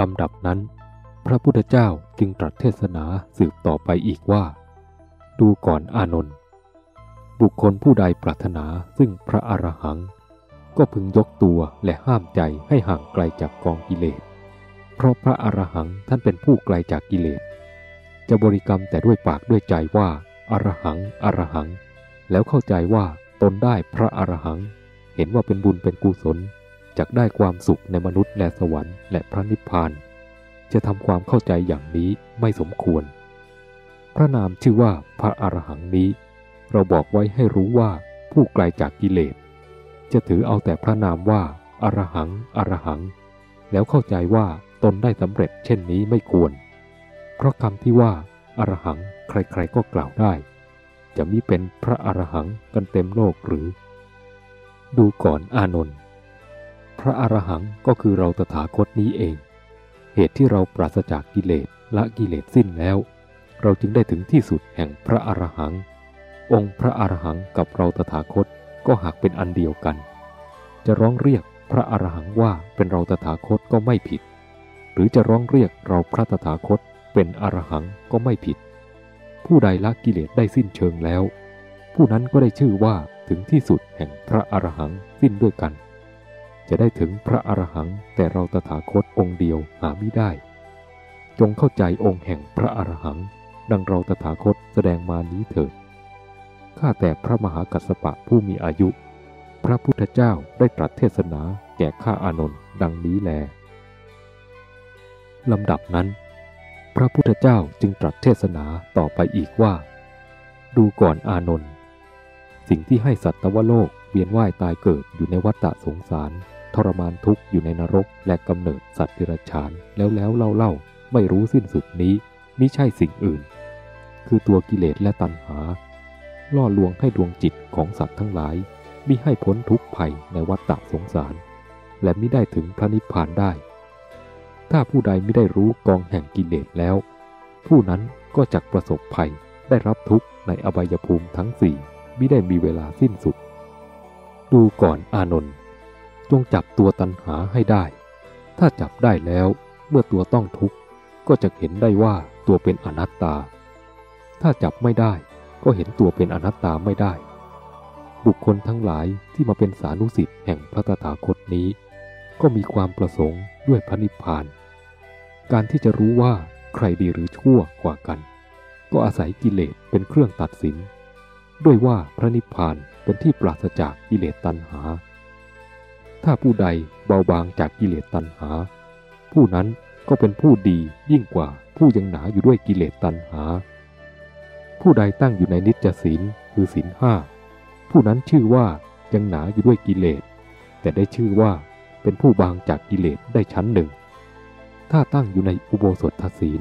ลำดับนั้น พระพุทธเจ้าจึงตรัสเทศนาสืบต่อไปอีกว่า ดูก่อนอานนท์บุคคลผู้ใดปรารถนาซึ่งพระอรหัง ก็พึงยกตัวและห้ามใจให้ห่างไกลจากกองกิเลส เพราะพระอรหังท่านเป็นผู้ไกลจากกิเลส จะบริกรรมแต่ด้วยปากด้วยใจว่าอรหังอรหัง แล้วเข้าใจว่าตนได้พระอรหัง เห็นว่าเป็นบุญเป็นกุศล จากได้ความสุขในมนุษย์และสวรรค์และพระนิพพาน จะทำความเข้าใจอย่างนี้ไม่สมควร พระนามชื่อว่าพระอรหังนี้ เราบอกไว้ให้รู้ว่าผู้ไกลจากกิเลส จะถือเอาแต่พระนามว่าอรหัง อรหัง แล้วเข้าใจว่าตนได้สำเร็จเช่นนี้ไม่ควร เพราะคำที่ว่าอรหังใครๆก็กล่าวได้ จะมิเป็นพระอรหังกันเต็มโลกหรือ ดูก่อนอานนท์ พระอรหังก็คือเราตถาคตนี้เอง เหตุที่เราปราศจากกิเลสละกิเลสสิ้นแล้ว เราจึงได้ถึงที่สุดแห่งพระอรหัง องค์พระอรหังกับเราตถาคตก็หากเป็นอันเดียวกัน จะร้องเรียกพระอรหังว่าเป็นเราตถาคตก็ไม่ผิด หรือจะร้องเรียกเราพระตถาคตเป็นอรหังก็ไม่ผิด ผู้ใดละกิเลสได้สิ้นเชิงแล้ว ผู้นั้นก็ได้ชื่อว่าถึงที่สุดแห่งพระอรหังสิ้นด้วยกัน จะได้ถึงพระอรหังแต่เราตถาคตองค์เดียวหาไม่ได้ จงเข้าใจองค์แห่งพระอรหัง ดังเราตถาคตแสดงมานี้เถิดข้าแต่พระมหากัสปะผู้มีอายุ พระพุทธเจ้าได้ตรัสเทศนาแก่ข้าอานนท์ดังนี้แลลำดับนั้น พระพุทธเจ้าจึงตรัสเทศนาต่อไปอีกว่า ดูก่อนอานนท์สิ่งที่ให้สัตวโลกเวียนว่ายตายเกิดอยู่ในวัฏฏะสงสาร ทรมานทุกข์อยู่ในนรกและกำเนิดสัตว์ดิรัจฉานแล้วแล้วเล่าเล่าไม่รู้สิ้นสุดนี้มิใช่สิ่งอื่น คือตัวกิเลสและตัณหา ล่อลวงให้ดวงจิตของสัตว์ทั้งหลายมิให้พ้นทุกข์ภัยในวัฏฏะสงสาร และมิได้ถึงพระนิพพานได้ ถ้าผู้ใดไม่ได้รู้กองแห่งกิเลสแล้ว ผู้นั้นก็จะประสบภัยได้รับทุกข์ในอบายภูมิทั้งสี่มิได้มีเวลาสิ้นสุด ดูก่อนอานนท์ จงจับตัวตัณหาให้ได้ ถ้าจับได้แล้วเมื่อตัวต้องทุกข์ก็จะเห็นได้ว่าตัวเป็นอนัตตา ถ้าจับไม่ได้ก็เห็นตัวเป็นอนัตตาไม่ได้ บุคคลทั้งหลายที่มาเป็นสานุสิทธิ์แห่งพระตถาคตนี้ ก็มีความประสงค์ด้วยพระนิพพาน การที่จะรู้ว่าใครดีหรือชั่วกว่ากัน ก็อาศัยกิเลสเป็นเครื่องตัดสิน ด้วยว่าพระนิพพานเป็นที่ปราศจากกิเลสตัณหา ถ้าผู้ใดเบาบางจากกิเลสตัณหา ผู้นั้นก็เป็นผู้ดียิ่งกว่าผู้ยังหนาอยู่ด้วยกิเลสตัณหา ผู้ใดตั้งอยู่ในนิจศีลคือศีลห้าผู้นั้นชื่อว่ายังหนาอยู่ด้วยกิเลส แต่ได้ชื่อว่าเป็นผู้บางจากกิเลสได้ชั้นหนึ่ง ถ้าตั้งอยู่ในอุโบสถศีล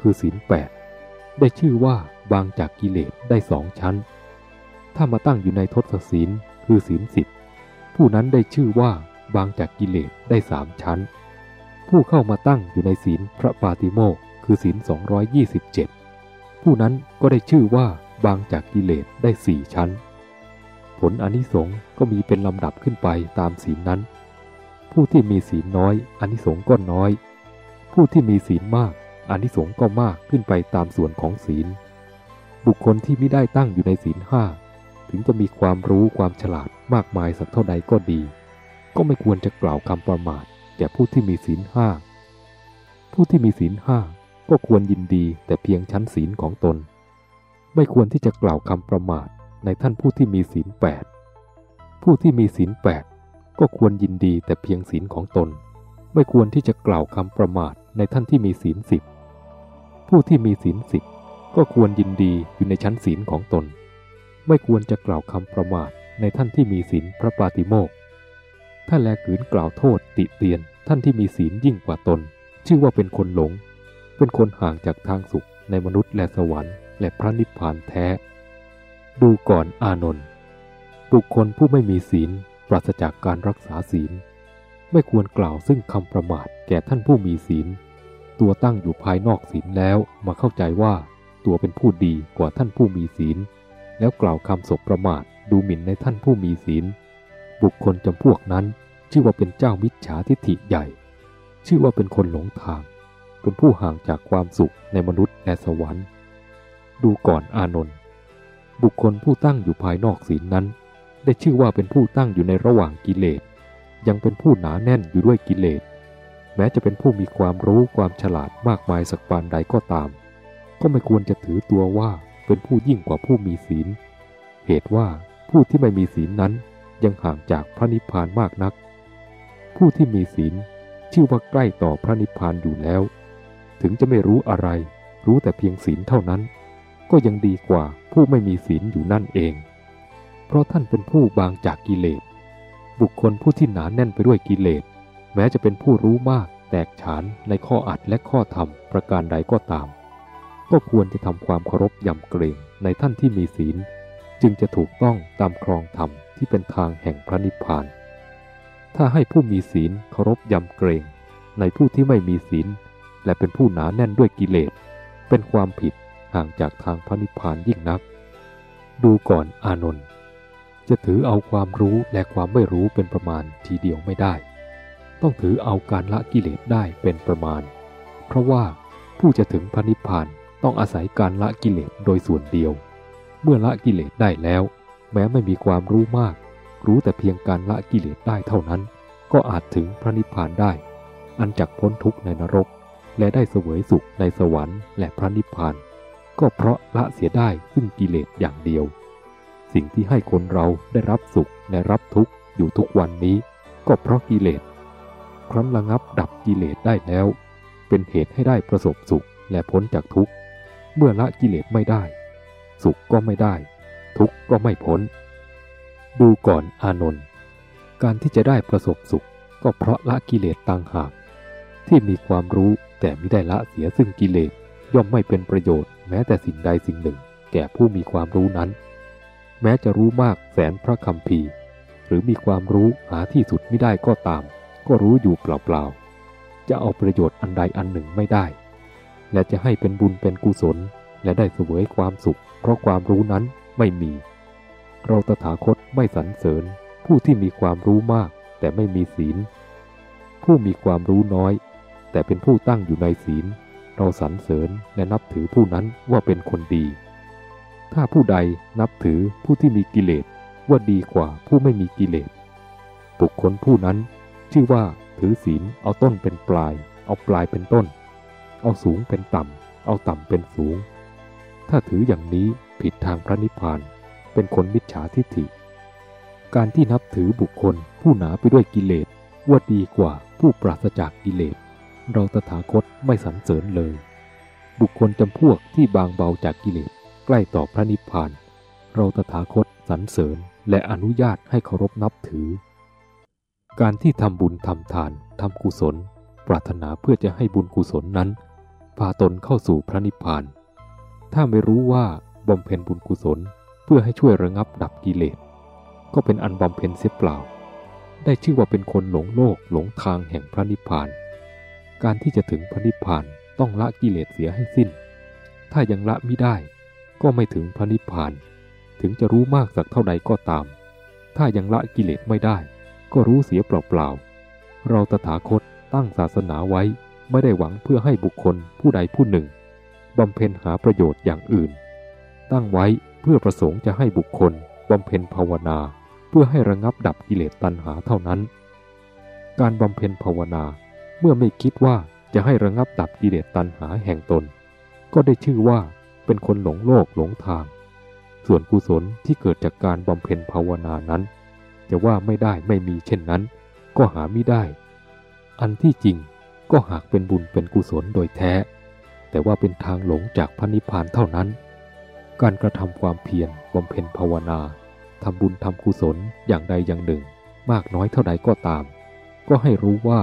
คือศีลแปดได้ชื่อว่าบางจากกิเลสได้สองชั้น ถ้ามาตั้งอยู่ในทศศีลคือศีลสิบ ผู้นั้นได้ชื่อว่าบางจากกิเลสได้สามชั้น ผู้เข้ามาตั้งอยู่ในศีลพระปาติโมกคือศีล 227 ผู้นั้นก็ได้ชื่อว่าบางจากกิเลสได้สี่ชั้น ผลอนิสงส์ก็มีเป็นลำดับขึ้นไปตามศีลนั้น ผู้ที่มีศีลน้อยอนิสงส์ก็น้อย ผู้ที่มีศีลมากอนิสงส์ก็มากขึ้นไปตามส่วนของศีล บุคคลที่ไม่ได้ตั้งอยู่ในศีลห้า ถึงจะมีความรู้ความฉลาดมากมายสักเท่าใดก็ดี ก็ไม่ควรจะกล่าวคำประมาทแก่ผู้ที่มีศีลห้า ผู้ที่มีศีลห้าก็ควรยินดีแต่เพียงชั้นศีลของตน ไม่ควรที่จะกล่าวคำประมาทในท่านผู้ที่มีศีลแปดผู้ที่มีศีลแปดก็ควรยินดีแต่เพียงศีลของตน ไม่ควรที่จะกล่าวคำประมาทในท่านที่มีศีลสิบผู้ที่มีศีลสิบก็ควรยินดีอยู่ในชั้นศีลของตน ไม่ควรจะกล่าวคำประมาทในท่านที่มีศีลพระปาติโมกถ้าแลขืนกล่าวโทษติเตียนท่านที่มีศีลยิ่งกว่าตน ชื่อว่าเป็นคนหลง เป็นคนห่างจากทางสุขในมนุษย์และสวรรค์และพระนิพพานแท้ ดูก่อนอานนท์บุคคลผู้ไม่มีศีลปราศจากการรักษาศีล ไม่ควรกล่าวซึ่งคำประมาทแก่ท่านผู้มีศีล ตัวตั้งอยู่ภายนอกศีลแล้วมาเข้าใจว่าตัวเป็นผู้ดีกว่าท่านผู้มีศีล แล้วกล่าวคำศพประมาทดูหมิ่นในท่านผู้มีศีล บุคคลจำพวกนั้น ชื่อว่าเป็นเจ้ามิจฉาทิฐิใหญ่ ชื่อว่าเป็นคนหลงทาง เป็นผู้ห่างจากความสุขในมนุษย์และสวรรค์ ดูก่อนอานนท์บุคคลผู้ตั้งอยู่ภายนอกศีลนั้น ได้ชื่อว่าเป็นผู้ตั้งอยู่ในระหว่างกิเลส ยังเป็นผู้หนาแน่นอยู่ด้วยกิเลส แม้จะเป็นผู้มีความรู้ความฉลาดมากมายสักปานใดก็ตาม ก็ไม่ควรจะถือตัวว่า เป็นผู้ยิ่งกว่าผู้มีศีล เหตุว่าผู้ที่ไม่มีศีลนั้นยังห่างจากพระนิพพานมากนัก ผู้ที่มีศีลชื่อว่าใกล้ต่อพระนิพพานอยู่แล้ว ถึงจะไม่รู้อะไร รู้แต่เพียงศีลเท่านั้น ก็ยังดีกว่าผู้ไม่มีศีลอยู่นั่นเอง เพราะท่านเป็นผู้บางจากกิเลส บุคคลผู้ที่หนานแน่นไปด้วยกิเลส แม้จะเป็นผู้รู้มากแตกฉานในข้ออัดและข้อธรรมประการใดก็ตาม ก็ควรจะทำความเคารพยำเกรงในท่านที่มีศีล จึงจะถูกต้องตามครองธรรมที่เป็นทางแห่งพระนิพพาน ถ้าให้ผู้มีศีลเคารพยำเกรงในผู้ที่ไม่มีศีล และเป็นผู้หนาแน่นด้วยกิเลส เป็นความผิดห่างจากทางพระนิพพานยิ่งนัก ดูก่อนอานนท์จะถือเอาความรู้และความไม่รู้เป็นประมาณทีเดียวไม่ได้ ต้องถือเอาการละกิเลสได้เป็นประมาณ เพราะว่าผู้จะถึงพระนิพพาน ต้องอาศัยการละกิเลสโดยส่วนเดียว เมื่อละกิเลสได้แล้ว แม้ไม่มีความรู้มาก รู้แต่เพียงการละกิเลสได้เท่านั้น ก็อาจถึงพระนิพพานได้ อันจักพ้นทุกข์ในนรก และได้เสวยสุขในสวรรค์และพระนิพพาน ก็เพราะละเสียได้ซึ่งกิเลสอย่างเดียว สิ่งที่ให้คนเราได้รับสุขและรับทุกข์อยู่ทุกวันนี้ ก็เพราะกิเลส ครั้นระงับดับกิเลสได้แล้ว เป็นเหตุให้ได้ประสบสุขและพ้นจากทุกข์ เมื่อละกิเลสไม่ได้ สุขก็ไม่ได้ ทุกข์ก็ไม่พ้น ดูก่อนอานนท์การที่จะได้ประสบสุขก็เพราะละกิเลสต่างหาก ที่มีความรู้แต่ไม่ได้ละเสียซึ่งกิเลสย่อมไม่เป็นประโยชน์แม้แต่สิ่งใดสิ่งหนึ่ง แก่ผู้มีความรู้นั้น แม้จะรู้มากแสนพระคำพีหรือมีความรู้หาที่สุดไม่ได้ก็ตาม ก็รู้อยู่เปล่าๆจะเอาประโยชน์อันใดอันหนึ่งไม่ได้ และจะให้เป็นบุญเป็นกุศล และได้เสวยความสุข เพราะความรู้นั้นไม่มี เราตถาคตไม่สรรเสริญ ผู้ที่มีความรู้มาก แต่ไม่มีศีล ผู้มีความรู้น้อย แต่เป็นผู้ตั้งอยู่ในศีล เราสรรเสริญและนับถือผู้นั้นว่าเป็นคนดี ถ้าผู้ใดนับถือผู้ที่มีกิเลสว่าดีกว่าผู้ไม่มีกิเลสบุคคลผู้นั้น ชื่อว่าถือศีลเอาต้นเป็นปลาย เอาปลายเป็นต้น เอาสูงเป็นต่ำ เอาต่ำเป็นสูง ถ้าถืออย่างนี้ผิดทางพระนิพพาน เป็นคนมิจฉาทิฏฐิ การที่นับถือบุคคลผู้หนาไปด้วยกิเลสว่าดีกว่าผู้ปราศจากกิเลส เราตถาคตไม่สรรเสริญเลย บุคคลจำพวกที่บางเบาจากกิเลสใกล้ต่อพระนิพพาน เราตถาคตสรรเสริญและอนุญาตให้เคารพนับถือ การที่ทำบุญทำทานทำกุศล ปรารถนาเพื่อจะให้บุญกุศลนั้น พาตนเข้าสู่พระนิพพาน ถ้าไม่รู้ว่าบำเพ็ญบุญกุศลเพื่อให้ช่วยระงับดับกิเลส ก็เป็นอันบำเพ็ญเสียเปล่า ได้ชื่อว่าเป็นคนหลงโลกหลงทางแห่งพระนิพพาน การที่จะถึงพระนิพพานต้องละกิเลสเสียให้สิ้น ถ้ายังละไม่ได้ ก็ไม่ถึงพระนิพพาน ถึงจะรู้มากสักเท่าใดก็ตาม ถ้ายังละกิเลสไม่ได้ ก็รู้เสียเปล่าๆ เราตถาคตตั้งศาสนาไว้ ไม่ได้หวังเพื่อให้บุคคลผู้ใดผู้หนึ่งบำเพ็ญหาประโยชน์อย่างอื่น ตั้งไว้เพื่อประสงค์จะให้บุคคลบำเพ็ญภาวนา เพื่อให้ระงับดับกิเลสตัณหาเท่านั้น การบำเพ็ญภาวนาเมื่อไม่คิดว่าจะให้ระงับดับกิเลสตัณหาแห่งตน ก็ได้ชื่อว่าเป็นคนหลงโลกหลงทาง ส่วนกุศลที่เกิดจากการบำเพ็ญภาวนานั้น จะว่าไม่ได้ไม่มีเช่นนั้น ก็หาไม่ได้ อันที่จริง ก็หากเป็นบุญเป็นกุศลโดยแท้ แต่ว่าเป็นทางหลงจากพระนิพพานเท่านั้น การกระทำความเพียรบำเพ็ญภาวนาทำบุญทำกุศลอย่างใดอย่างหนึ่ง มากน้อยเท่าใดก็ตาม ก็ให้รู้ว่า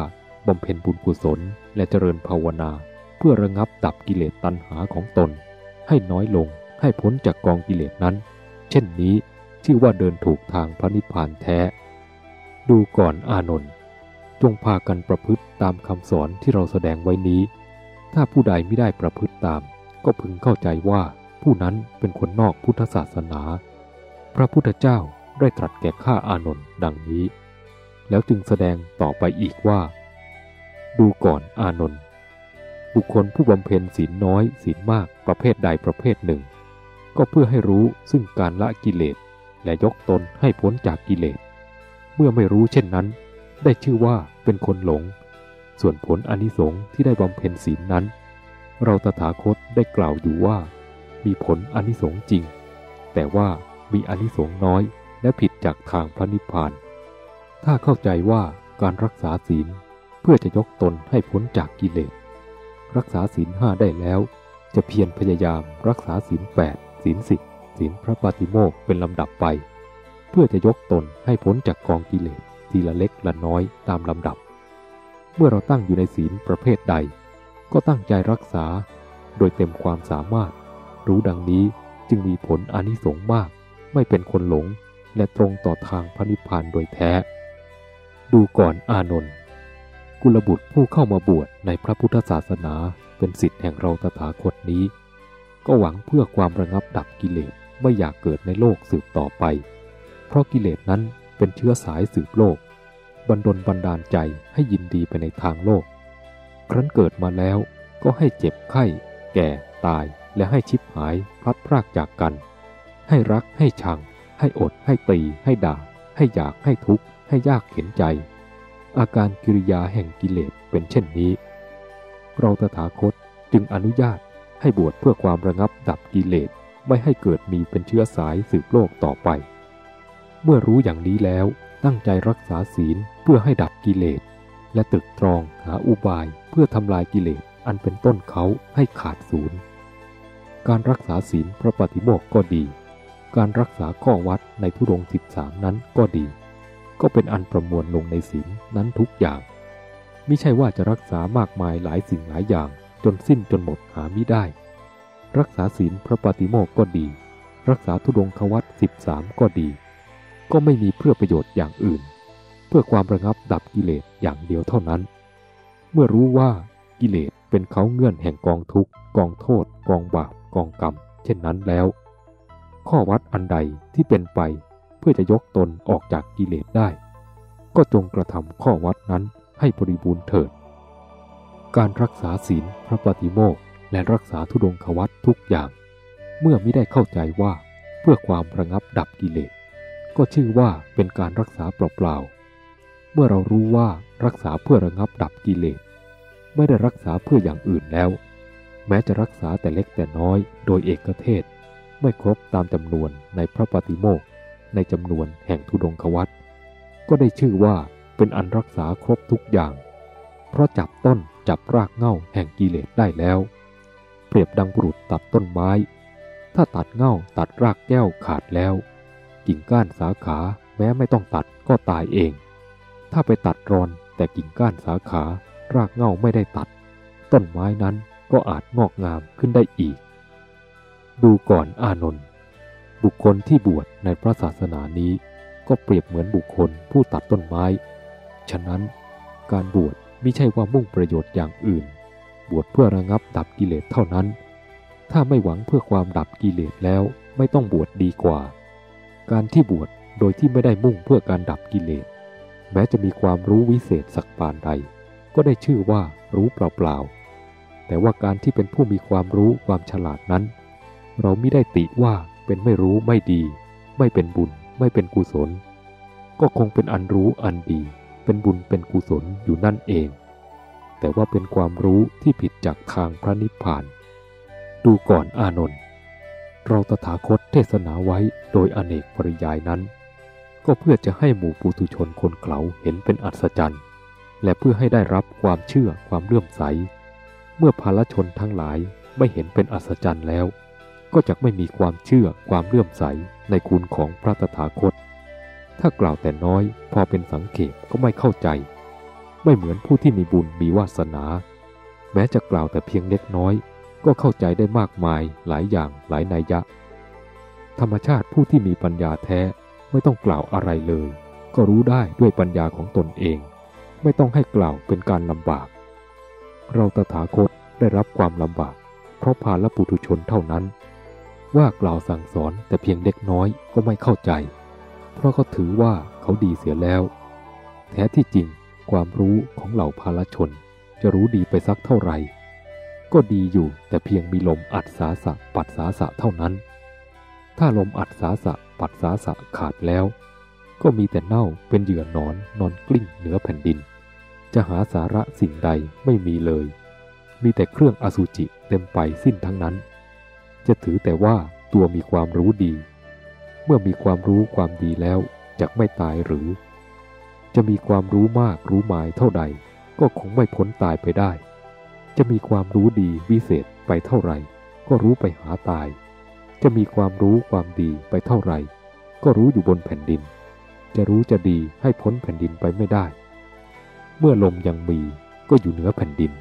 บำเพ็ญบุญกุศลและเจริญภาวนา เพื่อระงับดับกิเลสตัณหาของตน ให้น้อยลงให้พ้นจากกองกิเลสนั้น เช่นนี้ชื่อว่าเดินถูกทางพระนิพพานแท้ ดูก่อนอานนท์ จงพากันประพฤติตามคำสอนที่เราแสดงไว้นี้ ถ้าผู้ใดไม่ได้ประพฤติตาม ก็พึงเข้าใจว่าผู้นั้นเป็นคนนอกพุทธศาสนา พระพุทธเจ้าได้ตรัสแก่ข้าอานนท์ดังนี้ แล้วจึงแสดงต่อไปอีกว่า ดูก่อนอานนท์บุคคลผู้บำเพ็ญศีลน้อยศีลมากประเภทใดประเภทหนึ่ง ก็เพื่อให้รู้ซึ่งการละกิเลสและยกตนให้พ้นจากกิเลส เมื่อไม่รู้เช่นนั้น ได้ชื่อว่าเป็นคนหลง ส่วนผลอนิสงส์ที่ได้บำเพ็ญศีลนั้น เราตถาคตได้กล่าวอยู่ว่า มีผลอนิสงส์จริง แต่ว่ามีอนิสงส์น้อยและผิดจากทางพระนิพพาน ถ้าเข้าใจว่าการรักษาศีลเพื่อจะยกตนให้พ้นจากกิเลส รักษาศีลห้าได้แล้ว จะเพียรพยายามรักษาศีลแปดศีลสิบศีลพระปฏิโมกเป็นลำดับไป เพื่อจะยกตนให้พ้นจากกองกิเลส ทีละเล็กละน้อยตามลำดับ เมื่อเราตั้งอยู่ในศีลประเภทใด ก็ตั้งใจรักษา โดยเต็มความสามารถ รู้ดังนี้จึงมีผลอนิสงส์มาก ไม่เป็นคนหลง และตรงต่อทางพระนิพพานโดยแท้ ดูก่อนอานนท์กุลบุตรผู้เข้ามาบวชในพระพุทธศาสนาเป็นสิทธิ์แห่งเราตถาคตนี้ ก็หวังเพื่อความระงับดับกิเลสไม่อยากเกิดในโลกสืบต่อไป เพราะกิเลสนั้น เป็นเชื้อสายสืบโลก บันดลบันดาลใจให้ยินดีไปในทางโลก ครั้นเกิดมาแล้วก็ให้เจ็บไข้ แก่ตายและให้ชิบหายพลัดพรากจากกัน ให้รักให้ชัง ให้อดให้ตีให้ด่า ให้อยากให้ทุกข์ ให้ยากเข็นใจ อาการกิริยาแห่งกิเลสเป็นเช่นนี้ เราตถาคตจึงอนุญาตให้บวชเพื่อความระงับดับกิเลสไม่ให้เกิดมีเป็นเชื้อสายสืบโลกต่อไป เมื่อรู้อย่างนี้แล้วตั้งใจรักษาศีลเพื่อให้ดับกิเลส และตึกตรองหาอุบายเพื่อทำลายกิเลสอันเป็นต้นเขาให้ขาดศูนย์การรักษาศีลพระปฏิโมกข์ก็ดี การรักษาข้อวัดในทุรงสิบสามนั้นก็ดี ก็เป็นอันประมวลลงในศีลนั้นทุกอย่างไม่ใช่ว่าจะรักษามากมายหลายสิ่งหลายอย่างจนสิ้นจนหมดหาไม่ได้ รักษาศีลพระปฏิโมกข์ก็ดี รักษาทุดงควัตสิบสามก็ดี ก็ไม่มีเพื่อประโยชน์อย่างอื่น เพื่อความระงับดับกิเลสอย่างเดียวเท่านั้น เมื่อรู้ว่ากิเลสเป็นเขาเงื่อนแห่งกองทุกข์กองโทษ กองบาปกองกรรม เช่นนั้นแล้ว ข้อวัดอันใดที่เป็นไปเพื่อจะยกตนออกจากกิเลสได้ ก็จงกระทำข้อวัดนั้นให้บริบูรณ์เถิด การรักษาศีลพระปฏิโมกข์และรักษาทุดงควัตทุกอย่าง เมื่อไม่ได้เข้าใจว่าเพื่อความระงับดับกิเลส ก็ชื่อว่าเป็นการรักษาเปล่าๆ เมื่อเรารู้ว่ารักษาเพื่อระงับดับกิเลส ไม่ได้รักษาเพื่ออย่างอื่นแล้ว แม้จะรักษาแต่เล็กแต่น้อยโดยเอกเทศ ไม่ครบตามจำนวนในพระปฏิโมกในจำนวนแห่งทุดงควัตก็ได้ชื่อว่าเป็นอันรักษาครบทุกอย่าง เพราะจับต้นจับรากเง่าแห่งกิเลสได้แล้ว เปรียบดังบุรุษตัดต้นไม้ ถ้าตัดเง่าตัดรากแก้วขาดแล้ว กิ่งก้านสาขาแม้ไม่ต้องตัดก็ตายเอง ถ้าไปตัดรอนแต่กิ่งก้านสาขารากเง่าไม่ได้ตัด ต้นไม้นั้นก็อาจงอกงามขึ้นได้อีก ดูก่อนอานนท์บุคคลที่บวชในพระศาสนานี้ ก็เปรียบเหมือนบุคคลผู้ตัดต้นไม้ ฉะนั้นการบวชไม่ใช่ว่ามุ่งประโยชน์อย่างอื่น บวชเพื่อระงับดับกิเลสเท่านั้น ถ้าไม่หวังเพื่อความดับกิเลสแล้วไม่ต้องบวชดดีกว่า การที่บวชโดยที่ไม่ได้มุ่งเพื่อการดับกิเลส แม้จะมีความรู้วิเศษสักปานใด ก็ได้ชื่อว่ารู้เปล่าๆ แต่ว่าการที่เป็นผู้มีความรู้ความฉลาดนั้น เราไม่ได้ติว่าเป็นไม่รู้ไม่ดี ไม่เป็นบุญ ไม่เป็นกุศล ก็คงเป็นอันรู้อันดี เป็นบุญเป็นกุศลอยู่นั่นเอง แต่ว่าเป็นความรู้ที่ผิดจากทางพระนิพพาน ดูก่อนอานนท์ เราตถาคตเทศนาไว้โดยอเนกปริยายนั้น ก็เพื่อจะให้หมู่ปุถุชนคนเขาเห็นเป็นอัศจรรย์ และเพื่อให้ได้รับความเชื่อความเลื่อมใส เมื่อภาลชนทั้งหลายไม่เห็นเป็นอัศจรรย์แล้ว ก็จะไม่มีความเชื่อความเลื่อมใสในคุณของพระตถาคต ถ้ากล่าวแต่น้อยพอเป็นสังเกตก็ไม่เข้าใจ ไม่เหมือนผู้ที่มีบุญมีวาสนา แม้จะกล่าวแต่เพียงเล็กน้อย ก็เข้าใจได้มากมายหลายอย่างหลายนัยยะ ธรรมชาติผู้ที่มีปัญญาแท้ไม่ต้องกล่าวอะไรเลย ก็รู้ได้ด้วยปัญญาของตนเอง ไม่ต้องให้กล่าวเป็นการลำบาก เราตถาคตได้รับความลำบาก เพราะพาลปุถุชนเท่านั้น ว่ากล่าวสั่งสอนแต่เพียงเล็กน้อยก็ไม่เข้าใจ เพราะเขาถือว่าเขาดีเสียแล้ว แท้ที่จริงความรู้ของเหล่าภาลชน จะรู้ดีไปสักเท่าไหร่ ก็ดีอยู่แต่เพียงมีลมอัดสาสะปัดสาสะเท่านั้น ถ้าลมอัดสาสะปัดสาสะขาดแล้ว ก็มีแต่เน่าเป็นเหยื่อนอนนอนกลิ้งเหนือแผ่นดิน จะหาสาระสิ่งใดไม่มีเลย มีแต่เครื่องอสุจิเต็มไปสิ้นทั้งนั้น จะถือแต่ว่าตัวมีความรู้ดี เมื่อมีความรู้ความดีแล้วจะไม่ตายหรือ จะมีความรู้มากรู้หมายเท่าใด ก็คงไม่พ้นตายไปได้ จะมีความรู้ดีวิเศษไปเท่าไหร่ ก็รู้ไปหาตาย จะมีความรู้ความดีไปเท่าไหร่ ก็รู้อยู่บนแผ่นดิน จะรู้จะดีให้พ้นแผ่นดินไปไม่ได้ เมื่อลมยังมีก็อยู่เหนือแผ่นดิน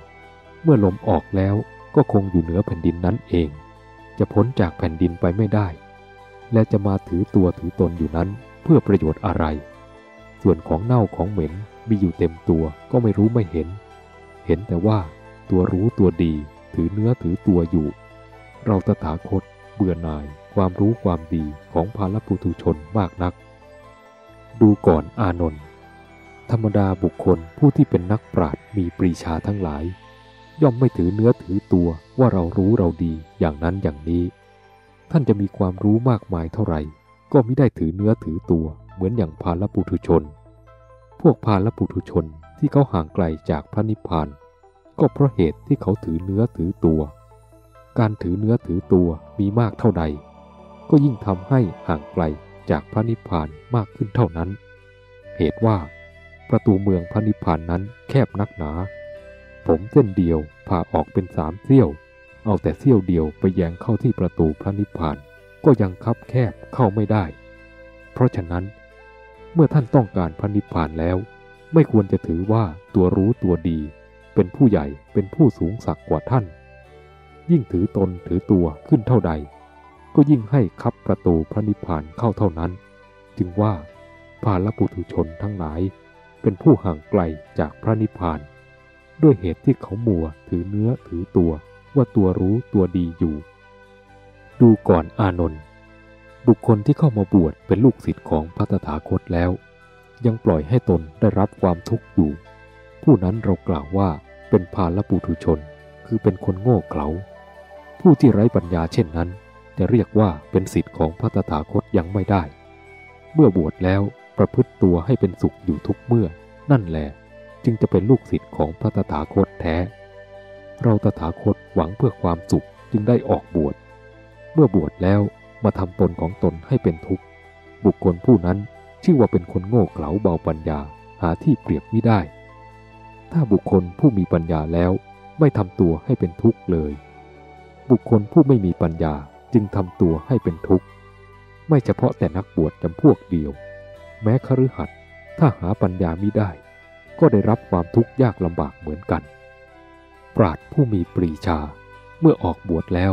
เมื่อลมออกแล้วก็คงอยู่เหนือแผ่นดินนั้นเอง จะพ้นจากแผ่นดินไปไม่ได้ และจะมาถือตัวถือตนอยู่นั้นเพื่อประโยชน์อะไร ส่วนของเน่าของเหม็นมีอยู่เต็มตัวก็ไม่รู้ไม่เห็น เห็นแต่ว่า ตัวรู้ตัวดี ถือเนื้อถือตัวอยู่ เราตถาคตเบื่อหน่ายความรู้ความดีของภาลปุถุชนมากนัก ดูก่อนอานนท์ธรรมดาบุคคลผู้ที่เป็นนักปราชญ์มีปรีชาทั้งหลาย ย่อมไม่ถือเนื้อถือตัวว่าเรารู้เราดีอย่างนั้นอย่างนี้ ท่านจะมีความรู้มากมายเท่าไหร่ ก็ไม่ได้ถือเนื้อถือตัวเหมือนอย่างภาลปุถุชน พวกภาลปุถุชนที่เขาห่างไกลจากพระนิพพาน ก็เพราะเหตุที่เขาถือเนื้อถือตัว การถือเนื้อถือตัวมีมากเท่าใด ก็ยิ่งทำให้ห่างไกลจากพระนิพพานมากขึ้นเท่านั้น เหตุว่า ประตูเมืองพระนิพพานนั้นแคบนักหนา ผมเส้นเดียวพาออกเป็นสามเสี้ยว เอาแต่เสี้ยวเดียวไปแยงเข้าที่ประตูพระนิพพาน ก็ยังคับแคบเข้าไม่ได้ เพราะฉะนั้น เมื่อท่านต้องการพระนิพพานแล้ว ไม่ควรจะถือว่าตัวรู้ตัวดี เป็นผู้ใหญ่เป็นผู้สูงสักดิ์กว่าท่าน ยิ่งถือตนถือตัวขึ้นเท่าใด ก็ยิ่งให้คับประตูพระนิพพานเข้าเท่านั้น จึงว่าภาลปุถุชนทั้งหลาย เป็นผู้ห่างไกลจากพระนิพพาน ด้วยเหตุที่เขามัวถือเนื้อถือตัวว่าตัวรู้ตัวดีอยู่ ดูก่อนอานนท์บุคคลที่เข้ามาบวชเป็นลูกศิษย์ของพระตถาคตแล้ว ยังปล่อยให้ตนได้รับความทุกข์อยู่ ผู้นั้นเรากล่าวว่า เป็นภาลปุถุชน คือเป็นคนโง่เขลา ผู้ที่ไร้ปัญญาเช่นนั้น จะเรียกว่าเป็นศิษย์ของพระตถาคตยังไม่ได้ เมื่อบวชแล้วประพฤติตัวให้เป็นสุขอยู่ทุกเมื่อ นั่นแหละจึงจะเป็นลูกศิษย์ของพระตถาคตแท้ เราตถาคตหวังเพื่อความสุขจึงได้ออกบวช เมื่อบวชแล้วมาทำตนของตนให้เป็นทุกข์ บุคคลผู้นั้นชื่อว่าเป็นคนโง่เขลาเบาปัญญาหาที่เปรียบไม่ได้ ถ้าบุคคลผู้มีปัญญาแล้วไม่ทำตัวให้เป็นทุกข์เลย บุคคลผู้ไม่มีปัญญาจึงทำตัวให้เป็นทุกข์ ไม่เฉพาะแต่นักบวชจำพวกเดียว แม้คฤหัสถ์ถ้าหาปัญญามิได้ ก็ได้รับความทุกข์ยากลำบากเหมือนกัน ปราดผู้มีปรีชา เมื่อออกบวชแล้ว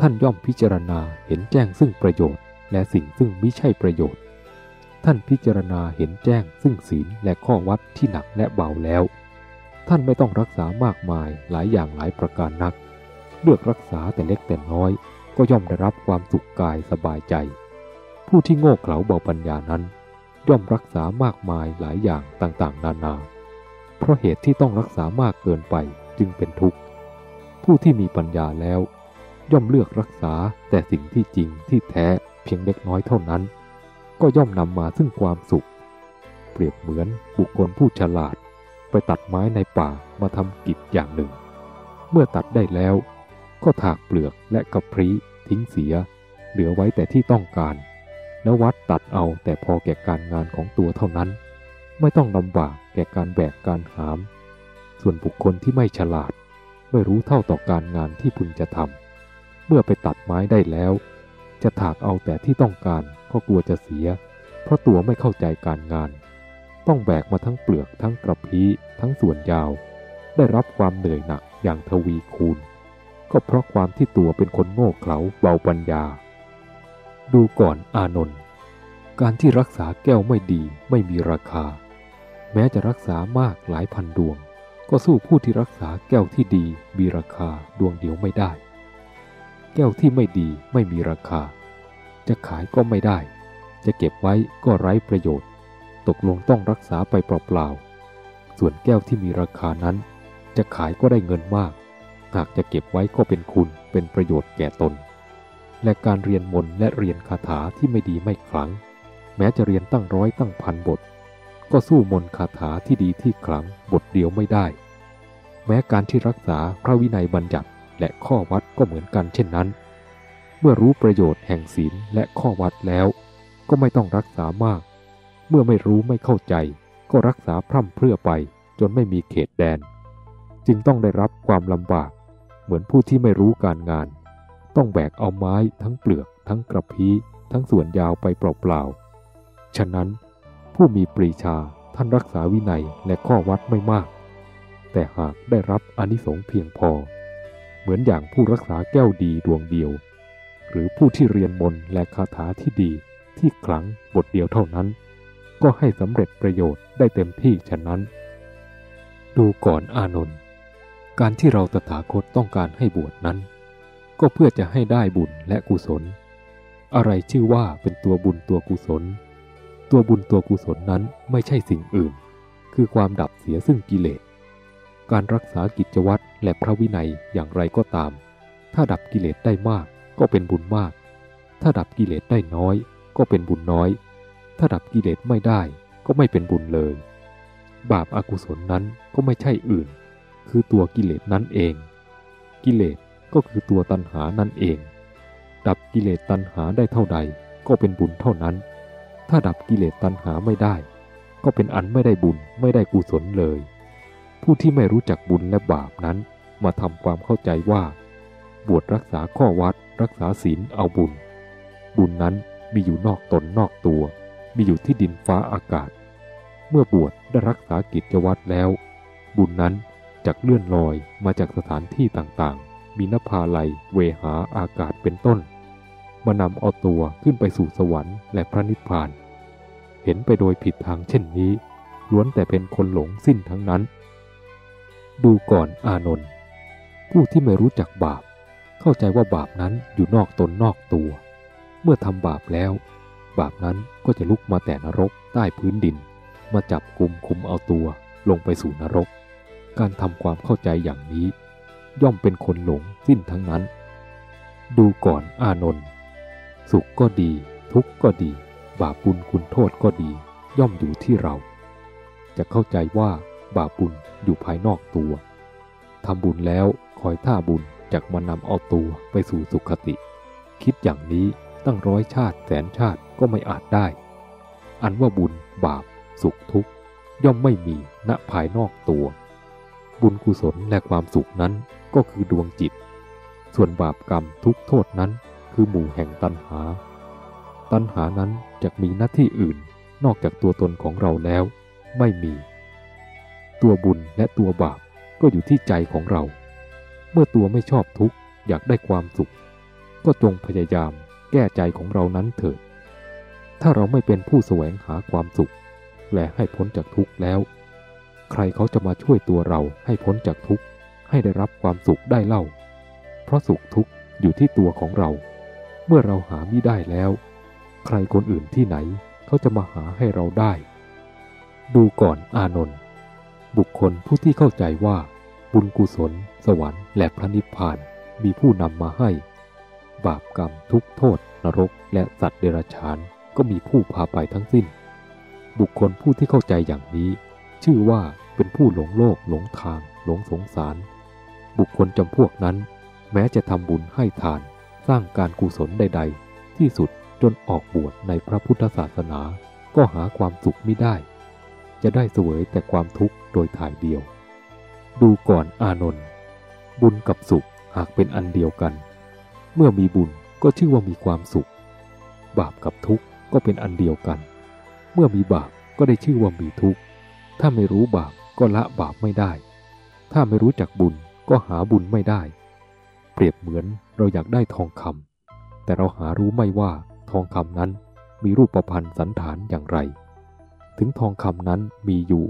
ท่านย่อมพิจารณาเห็นแจ้งซึ่งประโยชน์ และสิ่งซึ่งไมิใช่ประโยชน์ ท่านพิจารณาเห็นแจ้งซึ่งศีลและข้อวัดที่หนักและเบาแล้ว ท่านไม่ต้องรักษามากมายหลายอย่างหลายประการนัก เลือกรักษาแต่เล็กแต่น้อย ก็ย่อมได้รับความสุขกายสบายใจ ผู้ที่โง่เขลาเบาปัญญานั้น ย่อมรักษามากมายหลายอย่างต่างๆ นานา เพราะเหตุที่ต้องรักษามากเกินไปจึงเป็นทุกข์ ผู้ที่มีปัญญาแล้ว ย่อมเลือกรักษาแต่สิ่งที่จริงที่แท้เพียงเล็กน้อยเท่านั้น ก็ย่อมนำมาซึ่งความสุข เปรียบเหมือนบุคคลผู้ฉลาด ไปตัดไม้ในป่ามาทำกิจอย่างหนึ่ง เมื่อตัดได้แล้ว ก็ถากเปลือกและกระพริทิ้งเสีย เหลือไว้แต่ที่ต้องการแล้ววัดตัดเอาแต่พอแก่การงานของตัวเท่านั้น ไม่ต้องลำบากแก่การแบกการหาม ส่วนบุคคลที่ไม่ฉลาด ไม่รู้เท่าต่อการงานที่พึงจะทำเมื่อไปตัดไม้ได้แล้ว จะถากเอาแต่ที่ต้องการก็กลัวจะเสีย เพราะตัวไม่เข้าใจการงาน ต้องแบกมาทั้งเปลือกทั้งกระพี้ทั้งส่วนยาว ได้รับความเหนื่อยหนักอย่างทวีคูณ ก็เพราะความที่ตัวเป็นคนโง่เขลาเบาปัญญา ดูก่อนอานนท์การที่รักษาแก้วไม่ดีไม่มีราคา แม้จะรักษามากหลายพันดวง ก็สู้ผู้ที่รักษาแก้วที่ดีมีราคาดวงเดียวไม่ได้ แก้วที่ไม่ดีไม่มีราคา จะขายก็ไม่ได้ จะเก็บไว้ก็ไร้ประโยชน์ ตกลงต้องรักษาไปเปล่าๆ ส่วนแก้วที่มีราคานั้น จะขายก็ได้เงินมาก หากจะเก็บไว้ก็เป็นคุณเป็นประโยชน์แก่ตน และการเรียนมนและเรียนคาถาที่ไม่ดีไม่ขลัง แม้จะเรียนตั้งร้อยตั้งพันบท ก็สู้มนคาถาที่ดีที่ขลังบทเดียวไม่ได้ แม้การที่รักษาพระวินัยบัญญัติและข้อวัดก็เหมือนกันเช่นนั้น เมื่อรู้ประโยชน์แห่งศีลและข้อวัดแล้ว ก็ไม่ต้องรักษามาก เมื่อไม่รู้ไม่เข้าใจ ก็รักษาพร่ำเพรื่อไป จนไม่มีเขตแดน จึงต้องได้รับความลำบาก เหมือนผู้ที่ไม่รู้การงาน ต้องแบกเอาไม้ทั้งเปลือก ทั้งกระพี้ทั้งส่วนยาวไปเปล่าๆ ฉะนั้น ผู้มีปรีชาท่านรักษาวินัยและข้อวัดไม่มาก แต่หากได้รับอนิสงส์เพียงพอ เหมือนอย่างผู้รักษาแก้วดีดวงเดียว หรือผู้ที่เรียนมนและคาถาที่ดีที่ขลังบทเดียวเท่านั้น ก็ให้สำเร็จประโยชน์ได้เต็มที่ฉะนั้น ดูก่อนอานนท์การที่เราตถาคตต้องการให้บวชนั้น ก็เพื่อจะให้ได้บุญและกุศล อะไรชื่อว่าเป็นตัวบุญตัวกุศล ตัวบุญตัวกุศลนั้นไม่ใช่สิ่งอื่น คือความดับเสียซึ่งกิเลส การรักษากิจวัตรและพระวินัยอย่างไรก็ตาม ถ้าดับกิเลสได้มากก็เป็นบุญมาก ถ้าดับกิเลสได้น้อยก็เป็นบุญน้อย ถ้าดับกิเลสไม่ได้ก็ไม่เป็นบุญเลย บาปอากุศลนั้นก็ไม่ใช่อื่น คือตัวกิเลสนั้นเอง กิเลสก็คือตัวตัณหานั่นเอง ดับกิเลสตัณหาได้เท่าใดก็เป็นบุญเท่านั้น ถ้าดับกิเลสตัณหาไม่ได้ ก็เป็นอันไม่ได้บุญไม่ได้กุศลเลย ผู้ที่ไม่รู้จักบุญและบาปนั้นมาทำความเข้าใจว่า บวชรักษาข้อวัด รักษาศีลเอาบุญ บุญนั้นมีอยู่นอกตนนอกตัว มีอยู่ที่ดินฟ้าอากาศ เมื่อบวชได้รักษากิจวัตรแล้ว บุญนั้นจากเลื่อนลอยมาจากสถานที่ต่างๆ มีนภาลัย เวหาอากาศเป็นต้น มานำเอาตัวขึ้นไปสู่สวรรค์และพระนิพพาน เห็นไปโดยผิดทางเช่นนี้ ล้วนแต่เป็นคนหลงสิ้นทั้งนั้น ดูก่อนอานนท์ผู้ที่ไม่รู้จักบาป เข้าใจว่าบาปนั้นอยู่นอกตนนอกตัว เมื่อทำบาปแล้ว บาปนั้นก็จะลุกมาแต่นรกใต้พื้นดิน มาจับกลุ่มคุมเอาตัวลงไปสู่นรก การทำความเข้าใจอย่างนี้ ย่อมเป็นคนหลงสิ้นทั้งนั้น ดูก่อนอานนท์สุขก็ดี ทุกข์ก็ดี บาปบุญคุณโทษก็ดี ย่อมอยู่ที่เรา จะเข้าใจว่าบาปบุญอยู่ภายนอกตัวทำบุญแล้วคอยท่าบุญจากมานำเอาตัวไปสู่สุขติ คิดอย่างนี้ ตั้งร้อยชาติแสนชาติก็ไม่อาจได้ อันว่าบุญบาป สุขทุกข์ ย่อมไม่มีณภายนอกตัว บุญกุศลและความสุขนั้นก็คือดวงจิต ส่วนบาปกรรมทุกโทษนั้นคือหมู่แห่งตัณหา ตัณหานั้นจะมีหน้าที่อื่นนอกจากตัวตนของเราแล้ว ไม่มี ตัวบุญและตัวบาปก็อยู่ที่ใจของเรา เมื่อตัวไม่ชอบทุกข์อยากได้ความสุข ก็จงพยายาม แก้ใจของเรานั้นเถิด ถ้าเราไม่เป็นผู้แสวงหาความสุข และให้พ้นจากทุกข์แล้ว ใครเขาจะมาช่วยตัวเราให้พ้นจากทุกข์ ให้ได้รับความสุขได้เล่า เพราะสุขทุกข์อยู่ที่ตัวของเรา เมื่อเราหาไม่ได้แล้ว ใครคนอื่นที่ไหนเขาจะมาหาให้เราได้ ดูก่อนอานนท์บุคคลผู้ที่เข้าใจว่าบุญกุศล สวรรค์และพระนิพพานมีผู้นำมาให้ บาปกรรมทุกโทษ นรก และสัตว์เดรัจฉานก็มีผู้พาไปทั้งสิ้น บุคคลผู้ที่เข้าใจอย่างนี้ ชื่อว่าเป็นผู้หลงโลกหลงทาง หลงสงสาร บุคคลจำพวกนั้น แม้จะทำบุญให้ทาน สร้างการกุศลใด ๆ ที่สุดจนออกบวชในพระพุทธศาสนา ก็หาความสุขไม่ได้ จะได้เสวยแต่ความทุกข์โดยถ่ายเดียว ดูก่อนอานนท์บุญกับสุขหากเป็นอันเดียวกัน เมื่อมีบุญก็ชื่อว่ามีความสุข บาปกับทุกข์ก็เป็นอันเดียวกัน เมื่อมีบาปก็ได้ชื่อว่ามีทุกข์ ถ้าไม่รู้บาปก็ละบาปไม่ได้ ถ้าไม่รู้จักบุญก็หาบุญไม่ได้ เปรียบเหมือนเราอยากได้ทองคำแต่เราหารู้ไม่ว่าทองคำนั้นมีรูปประพันธ์สันฐานอย่างไร ถึงทองคำนั้นมีอยู่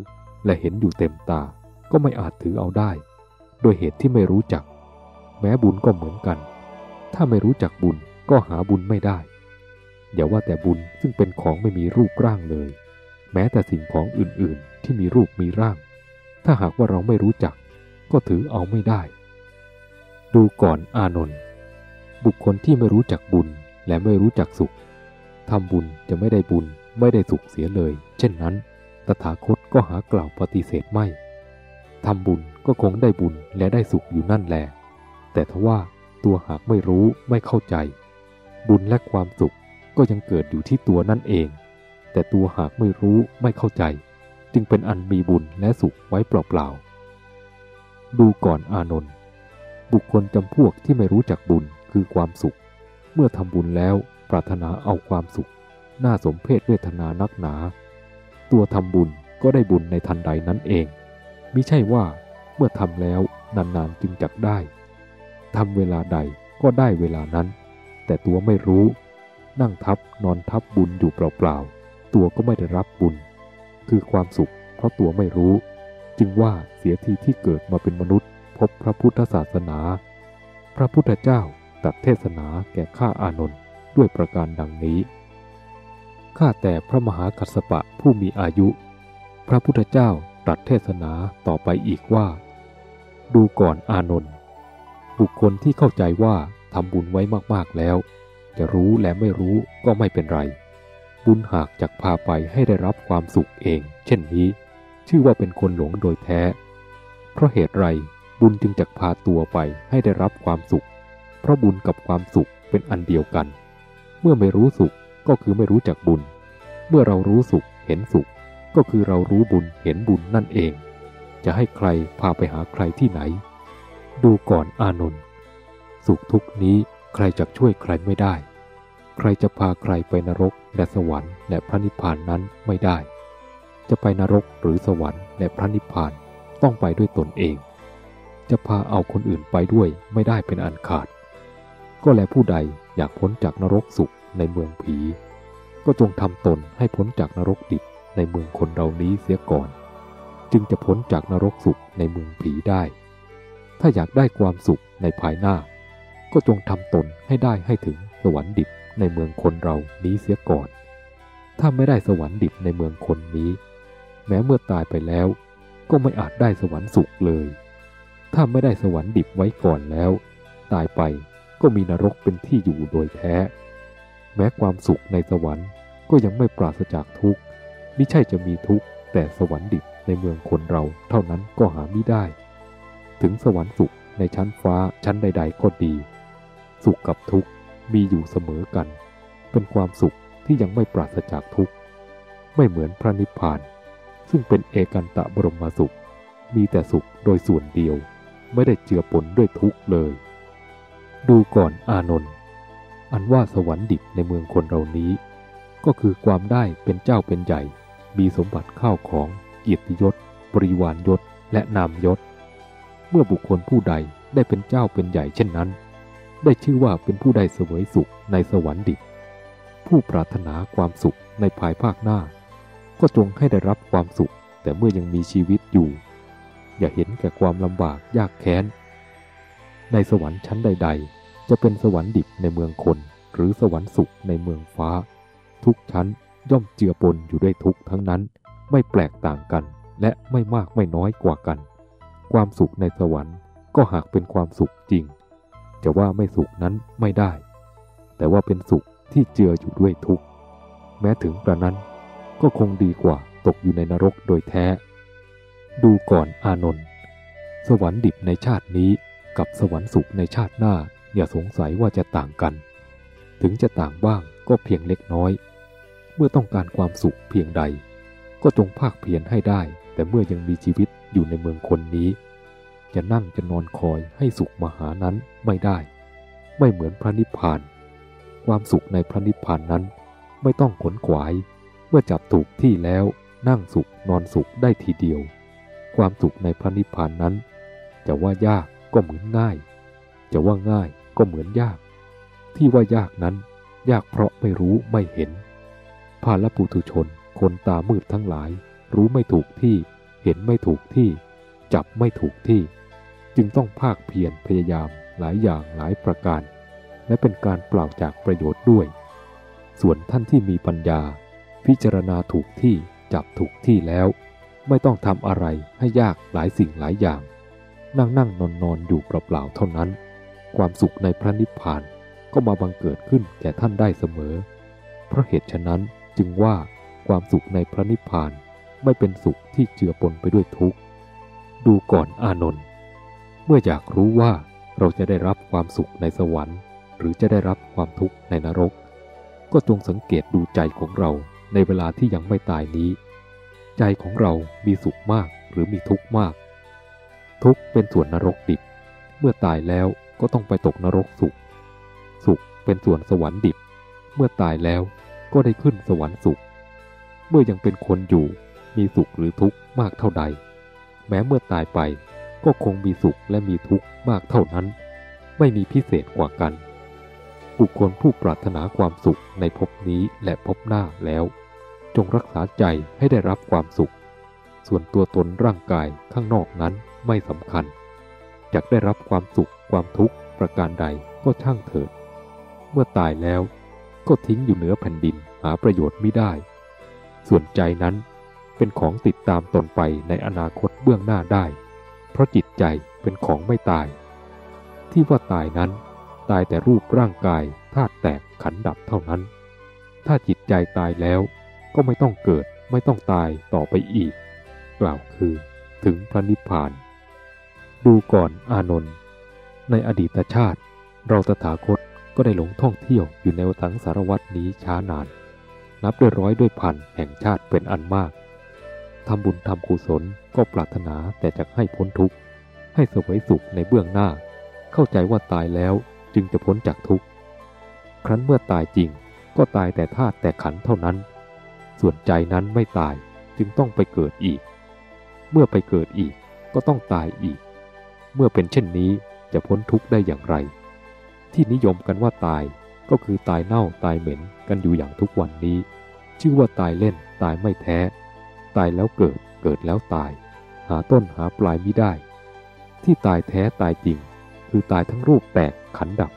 และเห็นอยู่เต็มตา ก็ไม่อาจถือเอาได้ โดยเหตุที่ไม่รู้จัก แม้บุญก็เหมือนกัน ถ้าไม่รู้จักบุญก็หาบุญไม่ได้ อย่าว่าแต่บุญซึ่งเป็นของไม่มีรูปร่างเลย แม้แต่สิ่งของอื่นๆ ที่มีรูปมีร่าง ถ้าหากว่าเราไม่รู้จัก ก็ถือเอาไม่ได้ ดูก่อนอานนท์บุคคลที่ไม่รู้จักบุญและไม่รู้จักสุขทำบุญจะไม่ได้บุญไม่ได้สุขเสียเลย เช่นนั้น ตถาคตก็หากล่าวปฏิเสธไม่ทำบุญก็คงได้บุญและได้สุขอยู่นั่นแหละแต่ทว่า ตัวหากไม่รู้ไม่เข้าใจ บุญและความสุขก็ยังเกิดอยู่ที่ตัวนั่นเอง แต่ตัวหากไม่รู้ไม่เข้าใจ จึงเป็นอันมีบุญและสุขไว้เปล่าๆดูก่อนอานนท์บุคคลจำพวกที่ไม่รู้จักบุญคือความสุข เมื่อทำบุญแล้วปรารถนาเอาความสุข น่าสมเพศเวทนานักหนา ตัวทำบุญก็ได้บุญในทันใดนั้นเองมิใช่ว่าเมื่อทำแล้วนานๆจึงจักได้ ทำเวลาใดก็ได้เวลานั้น แต่ตัวไม่รู้ นั่งทับนอนทับบุญอยู่เปล่าๆ ตัวก็ไม่ได้รับบุญ คือความสุขเพราะตัวไม่รู้ จึงว่าเสียทีที่เกิดมาเป็นมนุษย์ พบพระพุทธศาสนา พระพุทธเจ้าตัดเทศนาแก่ข้าอานนท์ด้วยประการดังนี้ ข้าแต่พระมหากัสสปะผู้มีอายุ พระพุทธเจ้าตรัสเทศนาต่อไปอีกว่า ดูก่อนอานนท์ บุคคลที่เข้าใจว่าทำบุญไว้มากๆแล้ว จะรู้และไม่รู้ก็ไม่เป็นไร บุญหากจักพาไปให้ได้รับความสุขเอง เช่นนี้ ชื่อว่าเป็นคนหลงโดยแท้ เพราะเหตุไรบุญจึงจักพาตัวไปให้ได้รับความสุข เพราะบุญกับความสุขเป็นอันเดียวกัน เมื่อไม่รู้สุขก็คือไม่รู้จักบุญ เมื่อเรารู้สุขเห็นสุข ก็คือเรารู้บุญเห็นบุญนั่นเอง จะให้ใครพาไปหาใครที่ไหน ดูก่อนอานนท์สุขทุกนี้ใครจะช่วยใครไม่ได้ ใครจะพาใครไปนรกและสวรรค์และพระนิพพานนั้นไม่ได้ จะไปนรกหรือสวรรค์และพระนิพพานต้องไปด้วยตนเอง จะพาเอาคนอื่นไปด้วยไม่ได้เป็นอันขาด ก็แลผู้ใดอยากพ้นจากนรกสุขในเมืองผี ก็จงทำตนให้พ้นจากนรกดิบในเมืองคนเรานี้เสียก่อน จึงจะพ้นจากนรกสุขในเมืองผีได้ ถ้าอยากได้ความสุขในภายหน้า ก็จงทำตนให้ได้ให้ถึงสวรรค์ดิบในเมืองคนเรานี้เสียก่อน ถ้าไม่ได้สวรรค์ดิบในเมืองคนนี้ แม้เมื่อตายไปแล้ว ก็ไม่อาจได้สวรรค์สุขเลย ถ้าไม่ได้สวรรค์ดิบไว้ก่อนแล้ว ตายไปก็มีนรกเป็นที่อยู่โดยแท้ แม้ความสุขในสวรรค์ก็ยังไม่ปราศจากทุกข์ไม่ใช่จะมีทุกข์แต่สวรรค์ดิบในเมืองคนเราเท่านั้นก็หาไม่ได้ ถึงสวรรค์สุขในชั้นฟ้าชั้นใด ๆ ก็ดี สุขกับทุกข์มีอยู่เสมอกัน เป็นความสุขที่ยังไม่ปราศจากทุกข์ไม่เหมือนพระนิพพาน ซึ่งเป็นเอกันตะบรมสุข มีแต่สุขโดยส่วนเดียว ไม่ได้เจือปนด้วยทุกข์เลย ดูก่อนอานนท์อันว่าสวรรค์ดิบในเมืองคนเรานี้ ก็คือความได้เป็นเจ้าเป็นใหญ่ มีสมบัติข้าวของ เกียรติยศบริวารยศ และนามยศ เมื่อบุคคลผู้ใดได้เป็นเจ้าเป็นใหญ่เช่นนั้น ได้ชื่อว่าเป็นผู้ใดเสวยสุขในสวรรค์ดิบ ผู้ปรารถนาความสุขในภายภาคหน้า ก็จงให้ได้รับความสุข แต่เมื่อยังมีชีวิตอยู่ อย่าเห็นแก่ความลำบากยากแค้น ในสวรรค์ชั้นใด ๆ จะเป็นสวรรค์ดิบในเมืองคน หรือสวรรค์สุขในเมืองฟ้า ทุกชั้นย่อมเจือปนอยู่ด้วยทุกทั้งนั้น ไม่แปลกต่างกันและไม่มากไม่น้อยกว่ากัน ความสุขในสวรรค์ก็หากเป็นความสุขจริง จะว่าไม่สุขนั้นไม่ได้ แต่ว่าเป็นสุขที่เจืออยู่ด้วยทุกข์ แม้ถึงกระนั้นก็คงดีกว่าตกอยู่ในนรกโดยแท้ ดูก่อนอานนท์สวรรค์ดิบในชาตินี้กับสวรรค์สุขในชาติหน้าอย่าสงสัยว่าจะต่างกัน ถึงจะต่างบ้างก็เพียงเล็กน้อย เมื่อต้องการความสุขเพียงใด ก็จงภาคเพียรให้ได้ แต่เมื่อยังมีชีวิต อยู่ในเมืองคนนี้ จะนั่งจะนอนคอยให้สุขมหานั้นไม่ได้ ไม่เหมือนพระนิพพาน ความสุขในพระนิพพานนั้นไม่ต้องขนขวาย เมื่อจับถูกที่แล้วนั่งสุขนอนสุขได้ทีเดียว ความสุขในพระนิพพานนั้น จะว่ายากก็เหมือนง่าย จะว่าง่ายก็เหมือนยาก ที่ว่ายากนั้น ยากเพราะไม่รู้ไม่เห็นภาลปุถุชนคนตามืดทั้งหลาย รู้ไม่ถูกที่ เห็นไม่ถูกที่ จับไม่ถูกที่ จึงต้องภาคเพียรพยายามหลายอย่างหลายประการ และเป็นการเปล่าจากประโยชน์ด้วย ส่วนท่านที่มีปัญญา พิจารณาถูกที่จับถูกที่แล้ว ไม่ต้องทำอะไรให้ยากหลายสิ่งหลายอย่าง นั่งนั่งนอนนอนอยู่เปล่าๆเท่านั้น ความสุขในพระนิพพานก็มาบังเกิดขึ้นแก่ท่านได้เสมอ เพราะเหตุฉะนั้นจึงว่าความสุขในพระนิพพาน ไม่เป็นสุขที่เจือปนไปด้วยทุกข์ ดูก่อนอานนท์เมื่ออยากรู้ว่าเราจะได้รับความสุขในสวรรค์ หรือจะได้รับความทุกข์ในนรก ก็จงสังเกตดูใจของเราในเวลาที่ยังไม่ตายนี้ ใจของเรามีสุขมากหรือมีทุกข์มาก ทุกข์เป็นส่วนนรกดิบ เมื่อตายแล้วก็ต้องไปตกนรกสุข สุขเป็นส่วนสวรรค์ดิบ เมื่อตายแล้วก็ได้ขึ้นสวรรค์สุข เมื่อยังเป็นคนอยู่ มีสุขหรือทุกข์มากเท่าใด แม้เมื่อตายไปก็คงมีสุขและมีทุกข์มากเท่านั้น ไม่มีพิเศษกว่ากัน บุคคลผู้ปรารถนาความสุขในภพนี้และภพหน้าแล้ว จงรักษาใจให้ได้รับความสุข ส่วนตัวตนร่างกายข้างนอกนั้นไม่สำคัญอยากได้รับความสุขความทุกข์ประการใดก็ช่างเถิด เมื่อตายแล้วก็ทิ้งอยู่เหนือแผ่นดินหาประโยชน์ไม่ได้ ส่วนใจนั้น เป็นของติดตามตนไปในอนาคตเบื้องหน้าได้ เพราะจิตใจเป็นของไม่ตาย ที่ว่าตายนั้น ตายแต่รูปร่างกายธาตุแตกขันดับเท่านั้น ถ้าจิตใจตายแล้วก็ไม่ต้องเกิดไม่ต้องตายต่อไปอีก กล่าวคือถึงพระนิพพาน ดูก่อนอานนท์ในอดีตชาติ เราตถาคตก็ได้หลงท่องเที่ยวอยู่ในวังสารวัตนี้ช้านาน นับด้วยร้อยด้วยพันแห่งชาติเป็นอันมาก ทำบุญทำกุศลก็ปรารถนาแต่จะให้พ้นทุกข์ ให้สวยสุขในเบื้องหน้า เข้าใจว่าตายแล้วจึงจะพ้นจากทุกข์ ครั้นเมื่อตายจริงก็ตายแต่ธาตุแต่ขันเท่านั้น ส่วนใจนั้นไม่ตายจึงต้องไปเกิดอีก เมื่อไปเกิดอีกก็ต้องตายอีก เมื่อเป็นเช่นนี้จะพ้นทุกข์ได้อย่างไร ที่นิยมกันว่าตายก็คือตายเน่าตายเหม็นกันอยู่อย่างทุกวันนี้ ชื่อว่าตายเล่นตายไม่แท้ ตายแล้วเกิด เกิดแล้วตาย หาต้นหาปลายไม่ได้ ที่ตายแท้ตายจริง คือตายทั้งรูปแตกขันดับ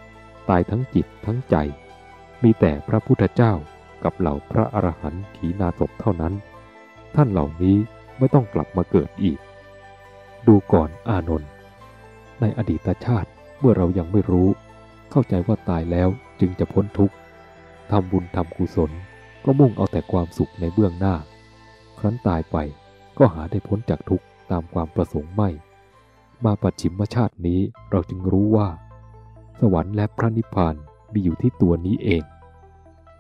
ตายทั้งจิตทั้งใจ มีแต่พระพุทธเจ้ากับเหล่าพระอรหันต์ขีนาศพเท่านั้น ท่านเหล่านี้ไม่ต้องกลับมาเกิดอีก ดูก่อนอานนท์ในอดีตชาติเมื่อเรายังไม่รู้ เข้าใจว่าตายแล้วจึงจะพ้นทุกข์ทำบุญทำกุศล ก็มุ่งเอาแต่ความสุขในเบื้องหน้า ครั้นตายไปก็หาได้พ้นจากทุกข์ตามความประสงค์ไม่ มาปัจฉิมชาตินี้เราจึงรู้ว่า สวรรค์และพระนิพพานมีอยู่ที่ตัวนี้เอง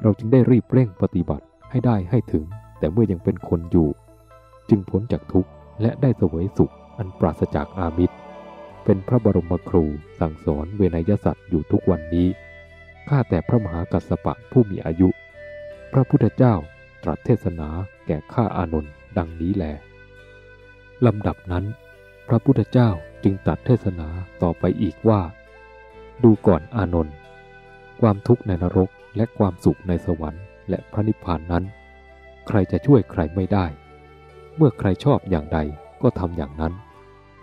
เราจึงได้รีบเร่งปฏิบัติให้ได้ให้ถึง แต่เมื่อยังเป็นคนอยู่ จึงพ้นจากทุกข์และได้สวยสุขอันปราศจากอามิตร เป็นพระบรมครูสั่งสอนเวนยสัตว์อยู่ทุกวันนี้ข้าแต่พระมหากัสสปะผู้มีอายุ พระพุทธเจ้าตรัสเทศนา แก่ข้าอานนท์ดังนี้แลลำดับนั้น พระพุทธเจ้าจึงตรัสเทศนาต่อไปอีกว่า ดูก่อนอานนท์ความทุกข์ในนรกและความสุขในสวรรค์และพระนิพพานนั้น ใครจะช่วยใครไม่ได้ เมื่อใครชอบอย่างใดก็ทำอย่างนั้น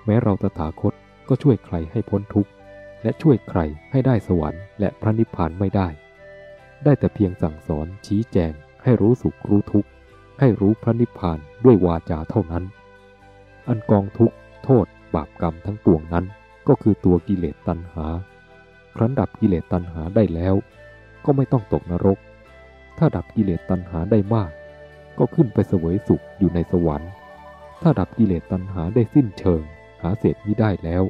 แม้เราตถาคตก็ช่วยใครให้พ้นทุกข์ และช่วยใครให้ได้สวรรค์และพระนิพพานไม่ได้ ได้แต่เพียงสั่งสอนชี้แจงให้รู้สุขรู้ทุกข์ ให้รู้พระนิพพานด้วยวาจาเท่านั้น อันกองทุกข์โทษบาปกรรมทั้งปวงนั้นก็คือตัวกิเลสตัณหา ครั้นดับกิเลสตัณหาได้แล้ว ก็ไม่ต้องตกนรก ถ้าดับกิเลสตัณหาได้มาก ก็ขึ้นไปเสวยสุขอยู่ในสวรรค์ ถ้าดับกิเลสตัณหาได้สิ้นเชิง หาเศษมิได้แล้ว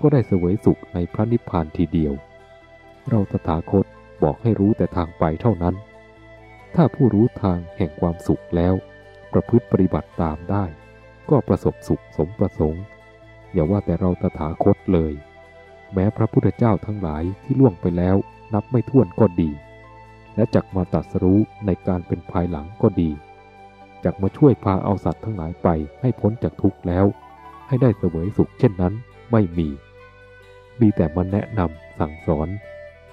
ก็ได้เสวยสุขในพระนิพพานทีเดียว เราตถาคตบอกให้รู้แต่ทางไปเท่านั้น ถ้าผู้รู้ทางแห่งความสุขแล้ว ประพฤติปฏิบัติตามได้ ก็ประสบสุขสมประสงค์ อย่าว่าแต่เราตถาคตเลย แม้พระพุทธเจ้าทั้งหลายที่ล่วงไปแล้วนับไม่ถ้วนก็ดี และจักมาตัดสรู้ในการเป็นภายหลังก็ดีจักมาช่วยพาเอาสัตว์ทั้งหลายไปให้พ้นจากทุกข์แล้ว ให้ได้เสวยสุขเช่นนั้นไม่มี มีแต่มาแนะนำสั่งสอน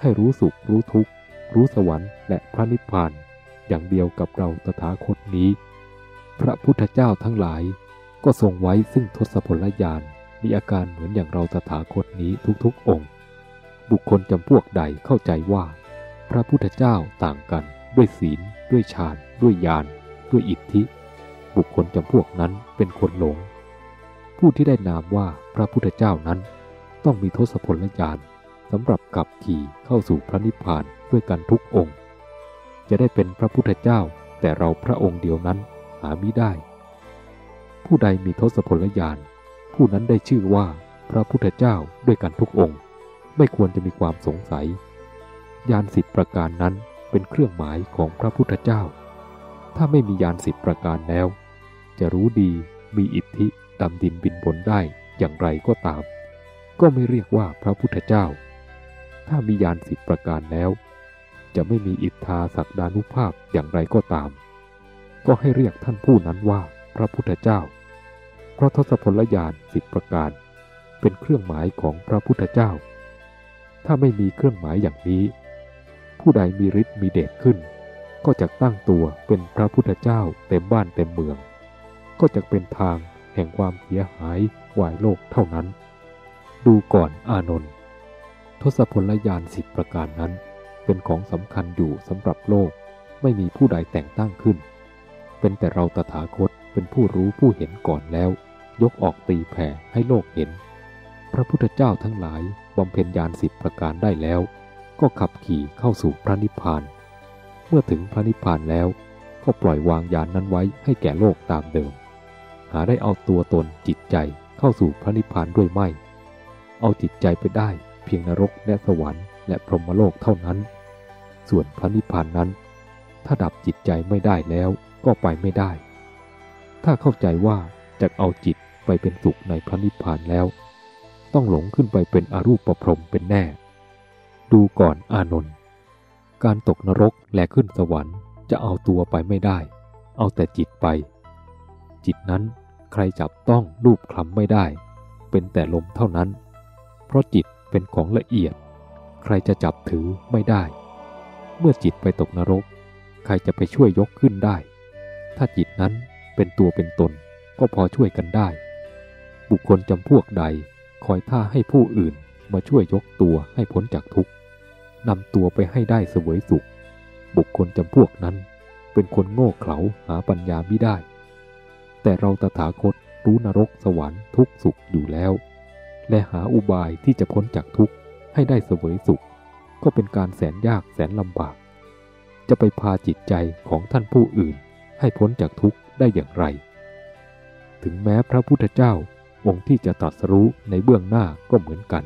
ให้รู้สุขรู้ทุกข์ รู้สวรรค์และพระนิพพาน อย่างเดียวกับเราตถาคตนี้ พระพุทธเจ้าทั้งหลายก็ทรงไว้ซึ่งทศพลญาณมีอาการเหมือนอย่างเราตถาคตนี้ทุกๆองค์ บุคคลจำพวกใดเข้าใจว่า พระพุทธเจ้าต่างกัน ด้วยศีล ด้วยฌาน ด้วยญาณด้วยอิทธิ บุคคลจำพวกนั้นเป็นคนหลง ผู้ที่ได้นามว่าพระพุทธเจ้านั้น ต้องมีทศพลญาณสำหรับขับขี่เข้าสู่พระนิพพานด้วยกันทุกองค์ จะได้เป็นพระพุทธเจ้า แต่เราพระองค์เดียวนั้นหามิได้ ผู้ใดมีทศพลญาณผู้นั้นได้ชื่อว่าพระพุทธเจ้าด้วยกันทุกองค์ ไม่ควรจะมีความสงสัยยานสิบประการนั้นเป็นเครื่องหมายของพระพุทธเจ้า ถ้าไม่มียานสิบประการแล้ว จะรู้ดีมีอิทธิดำดินบินบนได้อย่างไรก็ตาม ก็ไม่เรียกว่าพระพุทธเจ้า ถ้ามียานสิบประการแล้ว จะไม่มีอิทธาศักดานุภาพอย่างไรก็ตาม ก็ให้เรียกท่านผู้นั้นว่าพระพุทธเจ้า เพราะทศพลยานสิบประการ เป็นเครื่องหมายของพระพุทธเจ้า ถ้าไม่มีเครื่องหมายอย่างนี้ ผู้ใดมีฤทธิ์มีเดชขึ้น ก็จะตั้งตัวเป็นพระพุทธเจ้าเต็มบ้านเต็มเมือง ก็จะเป็นทางแห่งความเสียหายวายโลกเท่านั้น ดูก่อนอานนท์ทศพลยานสิบประการนั้น เป็นของสำคัญอยู่สำหรับโลก ไม่มีผู้ใดแต่งตั้งขึ้น เป็นแต่เราตถาคตเป็นผู้รู้ผู้เห็นก่อนแล้ว ยกออกตีแผ่ให้โลกเห็น พระพุทธเจ้าทั้งหลายบำเพ็ญญาณสิบประการได้แล้ว ก็ขับขี่เข้าสู่พระนิพพาน เมื่อถึงพระนิพพานแล้ว ก็ปล่อยวางยานนั้นไว้ให้แก่โลกตามเดิม หาได้เอาตัวตนจิตใจเข้าสู่พระนิพพานด้วยไม่ เอาจิตใจไปได้เพียงนรกและสวรรค์ และพรหมโลกเท่านั้น ส่วนพระนิพพานนั้น ถ้าดับจิตใจไม่ได้แล้วก็ไปไม่ได้ ถ้าเข้าใจว่าจะเอาจิตไปเป็นสุขในพระนิพพานแล้ว ต้องหลงขึ้นไปเป็นอรูปประพรมเป็นแน่ ดูก่อนอานนท์การตกนรกและขึ้นสวรรค์จะเอาตัวไปไม่ได้ เอาแต่จิตไป จิตนั้นใครจับต้องรูปคลำไม่ได้ เป็นแต่ลมเท่านั้น เพราะจิตเป็นของละเอียด ใครจะจับถือไม่ได้ เมื่อจิตไปตกนรก ใครจะไปช่วยยกขึ้นได้ ถ้าจิตนั้นเป็นตัวเป็นตนก็พอช่วยกันได้ บุคคลจำพวกใดคอยท่าให้ผู้อื่นมาช่วยยกตัวให้พ้นจากทุกข์นำตัวไปให้ได้เสวยสุข บุคคลจำพวกนั้น เป็นคนโง่เขลาหาปัญญาไม่ได้ แต่เราตถาคตรู้นรกสวรรค์ทุกสุขอยู่แล้ว และหาอุบายที่จะพ้นจากทุกข์ ให้ได้เสวยสุข ก็เป็นการแสนยากแสนลำบาก จะไปพาจิตใจของท่านผู้อื่น ให้พ้นจากทุกข์ได้อย่างไร ถึงแม้พระพุทธเจ้าองค์ที่จะตรัสรู้ในเบื้องหน้าก็เหมือนกัน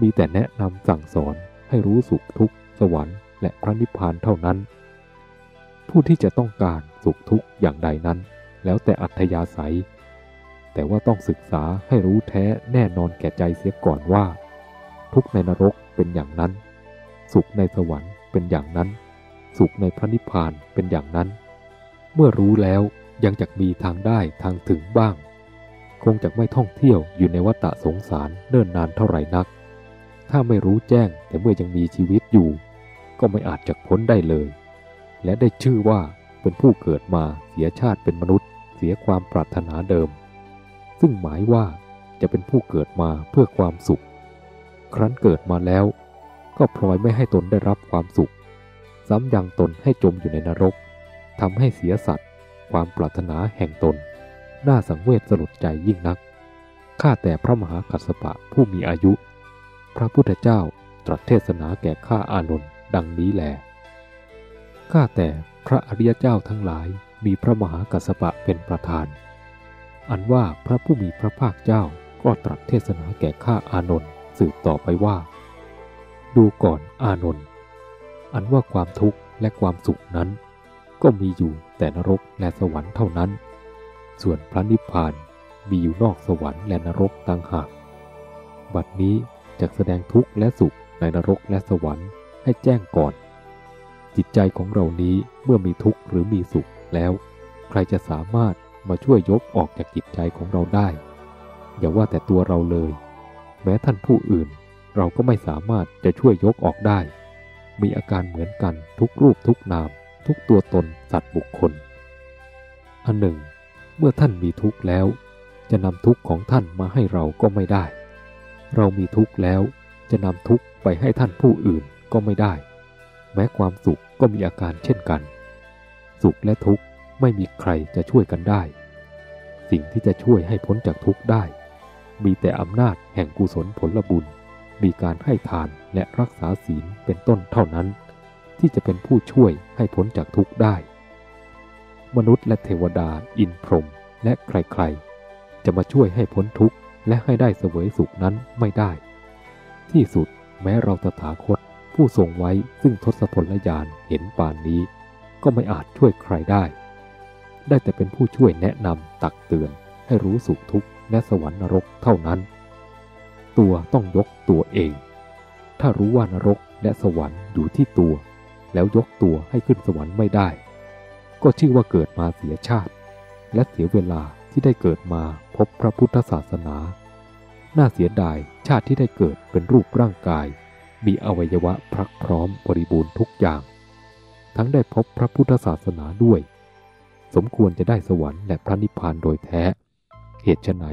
มีแต่แนะนำสั่งสอนให้รู้สุขทุกข์ สวรรค์และพระนิพพานเท่านั้น ผู้ที่จะต้องการสุขทุกข์อย่างใดนั้น แล้วแต่อัธยาศัย แต่ว่าต้องศึกษาให้รู้แท้แน่นอนแก่ใจเสียก่อนว่า ทุกข์ในนรกเป็นอย่างนั้น สุขในสวรรค์เป็นอย่างนั้น สุขในพระนิพพานเป็นอย่างนั้น เมื่อรู้แล้วยังจะมีทางได้ทางถึงบ้าง คงจะไม่ท่องเที่ยวอยู่ในวัฏสงสารเนิ่นนานเท่าไหร่นัก ถ้าไม่รู้แจ้งแต่เมื่อยังมีชีวิตอยู่ ก็ไม่อาจจะพ้นได้เลย และได้ชื่อว่าเป็นผู้เกิดมาเสียชาติเป็นมนุษย์ เสียความปรารถนาเดิม ซึ่งหมายว่าจะเป็นผู้เกิดมาเพื่อความสุข ครั้นเกิดมาแล้ว ก็พลอยไม่ให้ตนได้รับความสุข ซ้ำยังตนให้จมอยู่ในนรกทำให้เสียสัตว์ความปรารถนาแห่งตน น่าสังเวชสลดใจยิ่งนัก ข้าแต่พระมหากัสสปะผู้มีอายุ พระพุทธเจ้าตรัสเทศนาแก่ข้าอานนท์ดังนี้แล ข้าแต่พระอริยเจ้าทั้งหลายมีพระมหากัสปะเป็นประธาน อันว่าพระผู้มีพระภาคเจ้าก็ตรัสเทศนาแก่ข้าอานนท์ สืบต่อไปว่า ดูก่อนอานนท์อันว่าความทุกข์และความสุขนั้น ก็มีอยู่แต่นรกและสวรรค์เท่านั้น ส่วนพระนิพพานมีอยู่นอกสวรรค์และนรกต่างหาก บัดนี้จะแสดงทุกข์และสุขในนรกและสวรรค์ให้แจ้งก่อน จิตใจของเรานี้เมื่อมีทุกข์หรือมีสุขแล้ว ใครจะสามารถมาช่วยยกออกจากจิตใจของเราได้ อย่าว่าแต่ตัวเราเลย แม้ท่านผู้อื่น เราก็ไม่สามารถจะช่วยยกออกได้ มีอาการเหมือนกันทุกรูปทุกนาม ทุกตัวตนสัตว์บุคคล อันหนึ่ง เมื่อท่านมีทุกข์แล้ว จะนำทุกข์ของท่านมาให้เราก็ไม่ได้ เรามีทุกข์แล้ว จะนำทุกข์ไปให้ท่านผู้อื่นก็ไม่ได้ แม้ความสุขก็มีอาการเช่นกัน สุขและทุกข์ไม่มีใครจะช่วยกันได้สสิ่งที่จะช่วยให้พ้นจากทุกข์ได้ มีแต่อำนาจแห่งกุศลผลบุญ มีการให้ทานและรักษาศีลเป็นต้นเท่านั้น ที่จะเป็นผู้ช่วยให้พ้นจากทุกข์ได้ มนุษย์และเทวดาอินพรหมและใครๆ จะมาช่วยให้พ้นทุกข์และให้ได้เสวยสุขนั้นไม่ได้ ที่สุดแม้เราตถาคตผู้ทรงไว้ซึ่งทศพลญาณเห็นป่านนี้ ก็ไม่อาจช่วยใครได้ ได้แต่เป็นผู้ช่วยแนะนำตักเตือนให้รู้สุขทุกข์ และสวรรค์นรกเท่านั้น ตัวต้องยกตัวเอง ถ้ารู้ว่านรกและสวรรค์อยู่ที่ตัว แล้วยกตัวให้ขึ้นสวรรค์ไม่ได้ ก็ชื่อว่าเกิดมาเสียชาติ และเสียเวลาที่ได้เกิดมาพบพระพุทธศาสนา น่าเสียดายชาติที่ได้เกิดเป็นรูปร่างกาย มีอวัยวะพรักพร้อมบริบูรณ์ทุกอย่าง ทั้งได้พบพระพุทธศาสนาด้วย สมควรจะได้สวรรค์และพระนิพพานโดยแท้ เหตุไฉน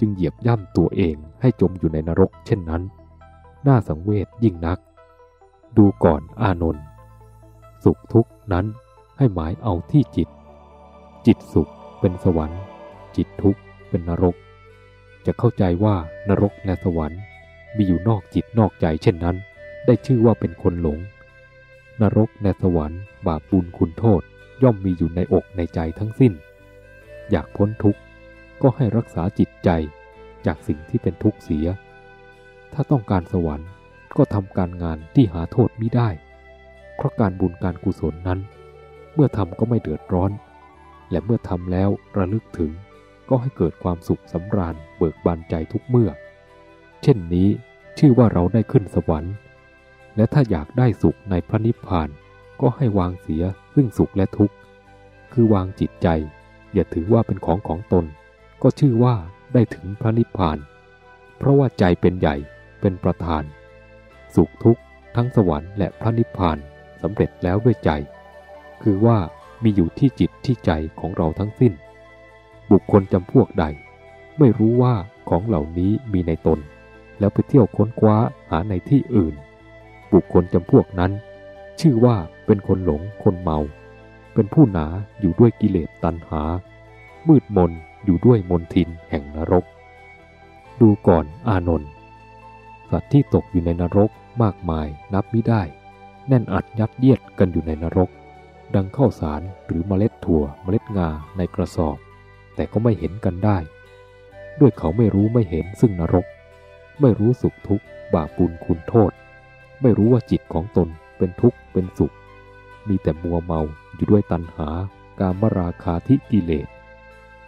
จึงเหยียบย่ำตัวเองให้จมอยู่ในนรกเช่นนั้น น่าสังเวชยิ่งนัก ดูก่อนอานนท์สุขทุกนั้นให้หมายเอาที่จิต จิตสุขเป็นสวรรค์ จิตทุกข์เป็นนรก จะเข้าใจว่านรกและสวรรค์ มีอยู่นอกจิตนอกใจเช่นนั้น ได้ชื่อว่าเป็นคนหลง นรกและสวรรค์ บาปบุญคุณโทษย่อมมีอยู่ในอกในใจทั้งสิ้น อยากพ้นทุกข์ ก็ให้รักษาจิตใจจากสิ่งที่เป็นทุกข์เสีย ถ้าต้องการสวรรค์ก็ทำการงานที่หาโทษมิได้ เพราะการบุญการกุศลนั้น เมื่อทำก็ไม่เดือดร้อน และเมื่อทำแล้วระลึกถึงก็ให้เกิดความสุขสำราญเบิกบานใจทุกเมื่อ เช่นนี้ชื่อว่าเราได้ขึ้นสวรรค์ และถ้าอยากได้สุขในพระนิพพานก็ให้วางเสียซึ่งสุขและทุกข์ คือวางจิตใจ อย่าถือว่าเป็นของของตน ก็ชื่อว่าได้ถึงพระนิพพาน เพราะว่าใจเป็นใหญ่เป็นประธาน สุขทุกข์ทั้งสวรรค์และพระนิพพานสำเร็จแล้วด้วยใจ คือว่ามีอยู่ที่จิตที่ใจของเราทั้งสิ้น บุคคลจำพวกใด ไม่รู้ว่าของเหล่านี้มีในตน แล้วไปเที่ยวค้นคว้าหาในที่อื่น บุคคลจำพวกนั้น ชื่อว่าเป็นคนหลงคนเมา เป็นผู้หนาอยู่ด้วยกิเลสตัณหา มืดมน อยู่ด้วยมนทินแห่งนรก ดูก่อนอานนท์สัตว์ที่ตกอยู่ในนรกมากมายนับไม่ได้ แน่นอัดยัดเยียดกันอยู่ในนรก ดังข้าวสารหรือเมล็ดถั่วเมล็ดงาในกระสอบ แต่ก็ไม่เห็นกันได้ ด้วยเขาไม่รู้ไม่เห็นซึ่งนรก ไม่รู้สุขทุกข์บาปบุญคุณโทษ ไม่รู้ว่าจิตของตนเป็นทุกข์เป็นสุข มีแต่มัวเมาอยู่ด้วยตัณหา การมราคาทิกิเลส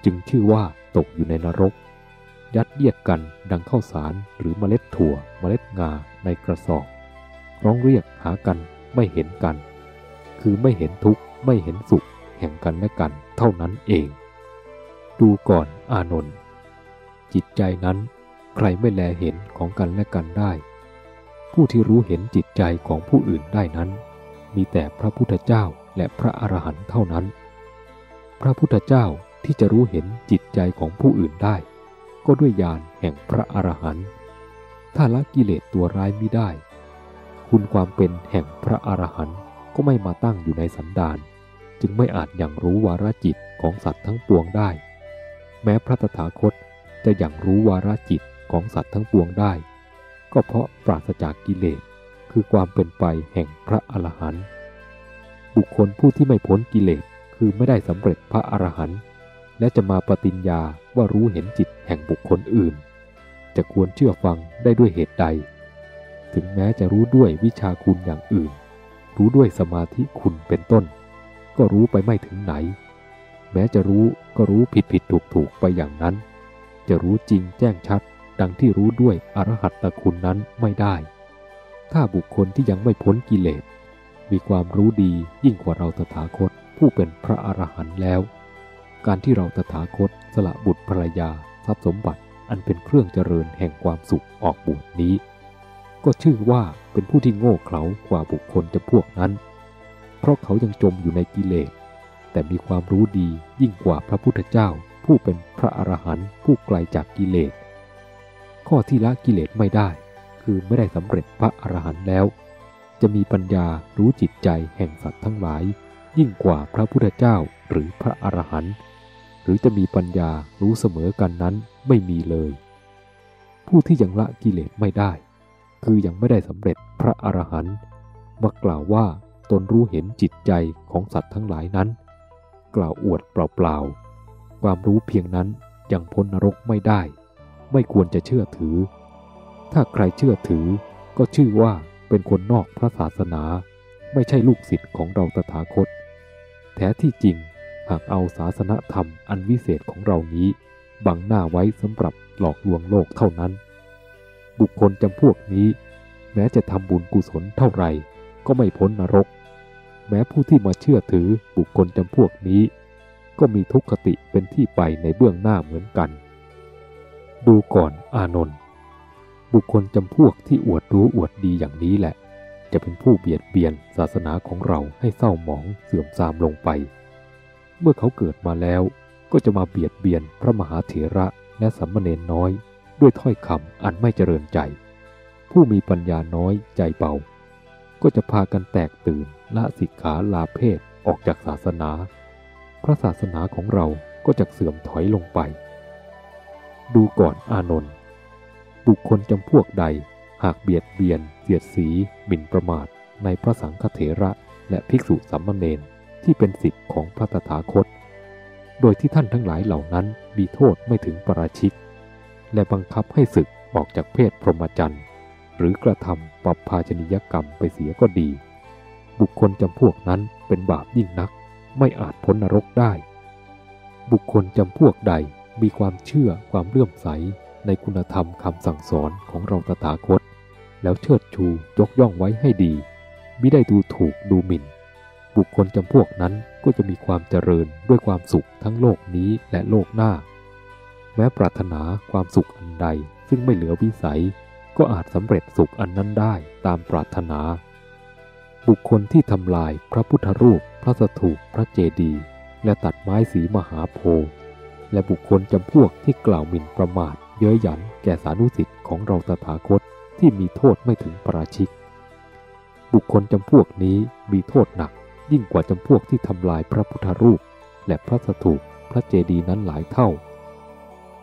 จึงชื่อว่าตกอยู่ในนรก ยัดเยียดกันดังข้าวสารหรือเมล็ดถั่วเมล็ดงาในกระสอบ ร้องเรียกหากันไม่เห็นกัน คือไม่เห็นทุกข์ไม่เห็นสุขแห่งกันและกันเท่านั้นเอง ดูก่อนอานนท์จิตใจนั้นใครไม่แลเห็นของกันและกันได้ ผู้ที่รู้เห็นจิตใจของผู้อื่นได้นั้น มีแต่พระพุทธเจ้าและพระอรหันต์เท่านั้น พระพุทธเจ้า ที่จะรู้เห็นจิตใจของผู้อื่นได้ ก็ด้วยญาณแห่งพระอรหันต์ถ้าละกิเลสตัวร้ายมิได้ คุณความเป็นแห่งพระอรหันต์ก็ไม่มาตั้งอยู่ในสันดาน จึงไม่อาจอย่างรู้วาระจิตของสัตว์ทั้งปวงได้ แม้พระตถาคตจะอย่างรู้วาระจิตของสัตว์ทั้งปวงได้ ก็เพราะปราศจากกิเลสคือความเป็นไปแห่งพระอรหันต์บุคคลผู้ที่ไม่พ้นกิเลสคือไม่ได้สำเร็จพระอรหันต์ และจะมาปฏิญญาว่ารู้เห็นจิตแห่งบุคคลอื่น จะควรเชื่อฟังได้ด้วยเหตุใด ถึงแม้จะรู้ด้วยวิชาคุณอย่างอื่น รู้ด้วยสมาธิคุณเป็นต้น ก็รู้ไปไม่ถึงไหน แม้จะรู้ก็รู้ผิดผิดถูกถูกไปอย่างนั้น จะรู้จริงแจ้งชัด ดังที่รู้ด้วยอรหัตตคุณนั้นไม่ได้ ถ้าบุคคลที่ยังไม่พ้นกิเลส มีความรู้ดียิ่งกว่าเราตถาคตผู้เป็นพระอรหันต์แล้ว การที่เราตถาคตสละบุตรภรรยา ทรัพย์สมบัติอันเป็นเครื่องเจริญแห่งความสุขออกบวชนี้ ก็ชื่อว่าเป็นผู้ที่โง่เขลากว่าบุคคลจะพวกนั้น เพราะเขายังจมอยู่ในกิเลส แต่มีความรู้ดียิ่งกว่าพระพุทธเจ้า ผู้เป็นพระอรหันต์ผู้ไกลจากกิเลส ข้อที่ละกิเลสไม่ได้ คือไม่ได้สำเร็จพระอรหันต์แล้ว จะมีปัญญารู้จิตใจแห่งสัตว์ทั้งหลาย ยิ่งกว่าพระพุทธเจ้าหรือพระอรหันต์ หรือจะมีปัญญารู้เสมอกันนั้นไม่มีเลย ผู้ที่ยังละกิเลสไม่ได้ คือยังไม่ได้สำเร็จพระอรหันต์มากล่าวว่าตนรู้เห็นจิตใจของสัตว์ทั้งหลายนั้น กล่าวอวดเปล่าๆ ความรู้เพียงนั้นยังพ้นนรกไม่ได้ ไม่ควรจะเชื่อถือ ถ้าใครเชื่อถือก็ชื่อว่าเป็นคนนอกพระศาสนา ไม่ใช่ลูกศิษย์ของเราตถาคต แท้ที่จริง หากเอาศาสนธรรมอันวิเศษของเรานี้ บังหน้าไว้สำหรับหลอกลวงโลกเท่านั้น บุคคลจำพวกนี้ แม้จะทำบุญกุศลเท่าไหร่ก็ไม่พ้นนรก แม้ผู้ที่มาเชื่อถือบุคคลจำพวกนี้ ก็มีทุกขติเป็นที่ไปในเบื้องหน้าเหมือนกัน ดูก่อนอานนท์บุคคลจำพวกที่อวดรู้อวดดีอย่างนี้แหละ จะเป็นผู้เบียดเบียนศาสนาของเราให้เศร้าหมองเสื่อมทรามลงไป เมื่อเขาเกิดมาแล้วก็จะมาเบียดเบียนพระมหาเถระและสัมมเนนน้อย ด้วยถ้อยคำอันไม่เจริญใจ ผู้มีปัญญาน้อยใจเบา ก็จะพากันแตกตื่นละสิกขาลาเพศออกจากศาสนา พระศาสนาของเราก็จะเสื่อมถอยลงไป ดูก่อนอานนท์บุคคลจำพวกใดหากเบียดเบียนเสียดสีหมิ่นประมาทในพระสังฆเถระและภิกษุสัมมเนน ที่เป็นสิทธิ์ของพระตถาคต โดยที่ท่านทั้งหลายเหล่านั้นมีโทษไม่ถึงประราชิก และบังคับให้ศึกออกจากเพศพรหมจรรย์ หรือกระทำปรับภาชนิยกรรมไปเสียก็ดี บุคคลจำพวกนั้นเป็นบาปยิ่งนัก ไม่อาจพ้นนรกได้ บุคคลจำพวกใดมีความเชื่อความเลื่อมใสในคุณธรรมคำสั่งสอนของเราตถาคต แล้วเชิดชูยกย่องไว้ให้ดี ไม่ได้ดูถูกดูหมิ่น บุคคลจำพวกนั้นก็จะมีความเจริญด้วยความสุขทั้งโลกนี้และโลกหน้า แม้ปรารถนาความสุขอันใดซึ่งไม่เหลือวิสัย ก็อาจสำเร็จสุขอันนั้นได้ตามปรารถนา บุคคลที่ทำลายพระพุทธรูป พระสถูปพระเจดีย์และตัดไม้สีมหาโพธิ์และบุคคลจำพวกที่กล่าวหมิ่นประมาท เย้ยหยันแก่สานุสิทธิ์ของเราตถาคตที่มีโทษไม่ถึงประชิก บุคคลจำพวกนี้มีโทษหนัก ยิ่งกว่าจำพวกที่ทำลายพระพุทธรูป และพระสถูปพระเจดีย์นั้นหลายเท่า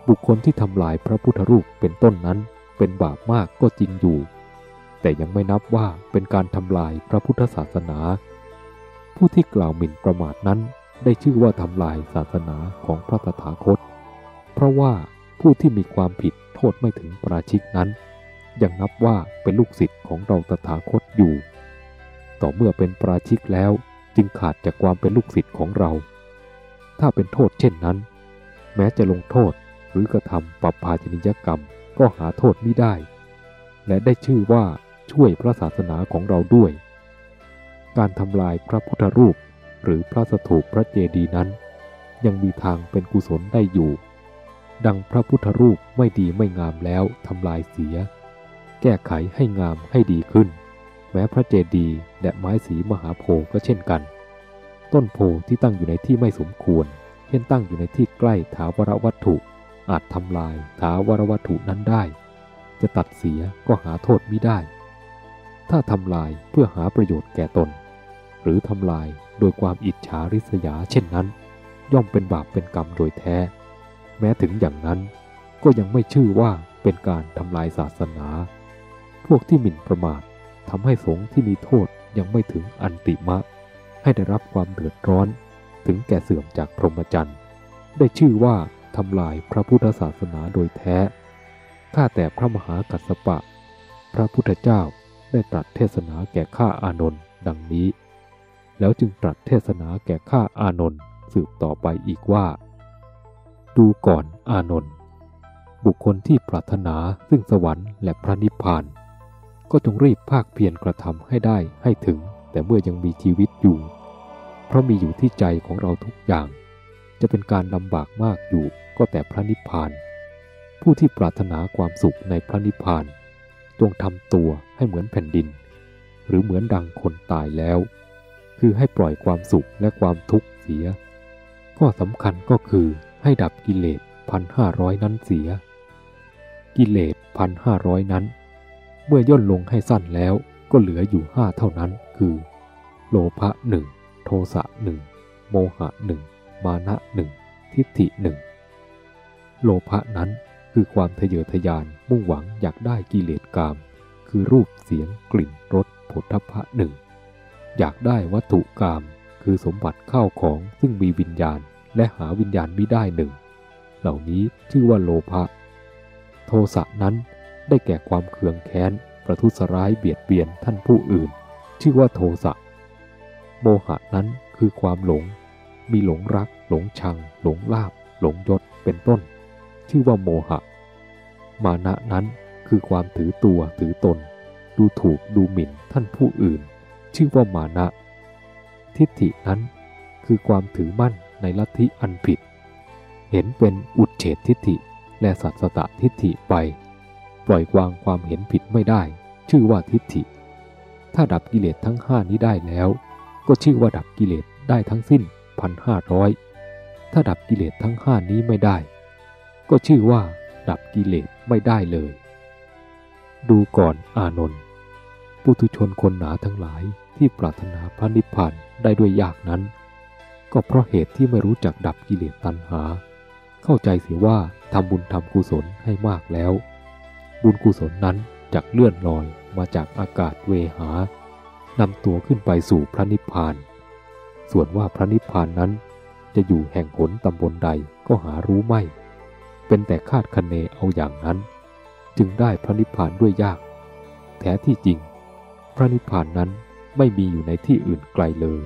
บุคคลที่ทำลายพระพุทธรูปเป็นต้นนั้นเป็นบาปมากก็จริงอยู่ แต่ยังไม่นับว่าเป็นการทำลายพระพุทธศาสนา ผู้ที่กล่าวหมิ่นประมาทนั้นได้ชื่อว่าทำลายศาสนาของพระตถาคต เพราะว่าผู้ที่มีความผิดโทษไม่ถึงปราชิกนั้น ยังนับว่าเป็นลูกศิษย์ของเราตถาคตอยู่ ต่อเมื่อเป็นปราชิกแล้ว จึงขาดจากความเป็นลูกศิษย์ของเรา ถ้าเป็นโทษเช่นนั้น แม้จะลงโทษหรือกระทำปรับภาชนิยกรรมก็หาโทษไม่ได้ และได้ชื่อว่าช่วยพระศาสนาของเราด้วย การทำลายพระพุทธรูปหรือพระสถูปพระเจดีย์นั้น ยังมีทางเป็นกุศลได้อยู่ ดังพระพุทธรูปไม่ดีไม่งามแล้วทำลายเสีย แก้ไขให้งามให้ดีขึ้น แม้พระเจดีย์และไม้สีมหาโพธิ์ก็เช่นกัน ต้นโพที่ตั้งอยู่ในที่ไม่สมควร เช่นตั้งอยู่ในที่ใกล้ถาวรวัตถุ อาจทำลายถาวรวัตถุนั้นได้ จะตัดเสียก็หาโทษไม่ได้ ถ้าทำลายเพื่อหาประโยชน์แก่ตน หรือทำลายโดยความอิจฉาริษยาเช่นนั้น ย่อมเป็นบาปเป็นกรรมโดยแท้ แม้ถึงอย่างนั้น ก็ยังไม่ชื่อว่าเป็นการทำลายศาสนา พวกที่หมิ่นประมาท ทำให้สงฆ์ที่มีโทษยังไม่ถึงอันติมะ ให้ได้รับความเดือดร้อนถึงแก่เสื่อมจากพรหมจรรย์ได้ชื่อว่าทำลายพระพุทธศาสนาโดยแท้ข้าแต่พระมหากัสสปะ พระพุทธเจ้าได้ตรัสเทศนาแก่ข้าอานนท์ดังนี้ แล้วจึงตรัสเทศนาแก่ข้าอานนท์สืบต่อไปอีกว่า ดูก่อนอานนท์บุคคลที่ปรารถนาซึ่งสวรรค์และพระนิพพาน ก็จงรีบภาคเพียรกระทำให้ได้ให้ถึง แต่เมื่อยังมีชีวิตอยู่ เพราะมีอยู่ที่ใจของเราทุกอย่าง จะเป็นการลำบากมากอยู่ก็แต่พระนิพพาน ผู้ที่ปรารถนาความสุขในพระนิพพาน จงทำตัวให้เหมือนแผ่นดิน หรือเหมือนดังคนตายแล้ว คือให้ปล่อยความสุขและความทุกข์เสีย ข้อสำคัญก็คือให้ดับกิเลสพันห้าร้อยนั้นเสีย กิเลสพันห้าร้อยนั้น เมื่อย่นลงให้สั้นแล้วก็เหลืออยู่ห้าเท่านั้น คือ โลภะหนึ่งโทสะหนึ่งโมหะหนึ่งมานะหนึ่งทิฏฐิหนึ่งโลภะนั้นคือความทะเยอทะยานมุ่งหวังอยากได้กิเลสกาม คือรูปเสียงกลิ่นรสผลทพะหนึ่งอยากได้วัตถุกาม คือสมบัติข้าวของซึ่งมีวิญญาณและหาวิญญาณไม่ได้หนึ่งเหล่านี้ชื่อว่าโลภะโทสะนั้น ได้แก่ความเคืองแค้น ประทุษร้ายเบียดเบียนท่านผู้อื่น ชื่อว่าโทสะ โมหะนั้นคือความหลง มีหลงรัก หลงชัง หลงลาบ หลงยศ เป็นต้น ชื่อว่าโมหะ มานะนั้นคือความถือตัวถือตน ดูถูกดูหมิ่นท่านผู้อื่น ชื่อว่ามานะ ทิฏฐินั้นคือความถือมั่นในลัทธิอันผิด เห็นเป็นอุดเฉดทิฏฐิและสัตสตทิฏฐิไป ปล่อยวางความเห็นผิดไม่ได้ ชื่อว่าทิฏฐิ ถ้าดับกิเลสทั้งห้านี้ได้แล้ว ก็ชื่อว่าดับกิเลสได้ทั้งสิ้นพันห้าร้อยถ้าดับกิเลสทั้งห้านี้ไม่ได้ ก็ชื่อว่า ดับกิเลสไม่ได้เลย ดูก่อนอานนท์ปุถุชนคนหนาทั้งหลายที่ปรารถนาพระนิพพานได้ด้วยยากนั้น ก็เพราะเหตุที่ไม่รู้จักดับกิเลสตัณหา เข้าใจเสียว่าทำบุญทำกุศลให้มากแล้ว บุญกุศลนั้นจักเลื่อนลอยมาจากอากาศเวหานำตัวขึ้นไปสู่พระนิพพาน ส่วนว่าพระนิพพานนั้น จะอยู่แห่งหนตำบลใดก็หารู้ไม่ เป็นแต่คาดคะเนเอาอย่างนั้น จึงได้พระนิพพานด้วยยาก แท้ที่จริง พระนิพพานนั้นไม่มีอยู่ในที่อื่นไกลเลย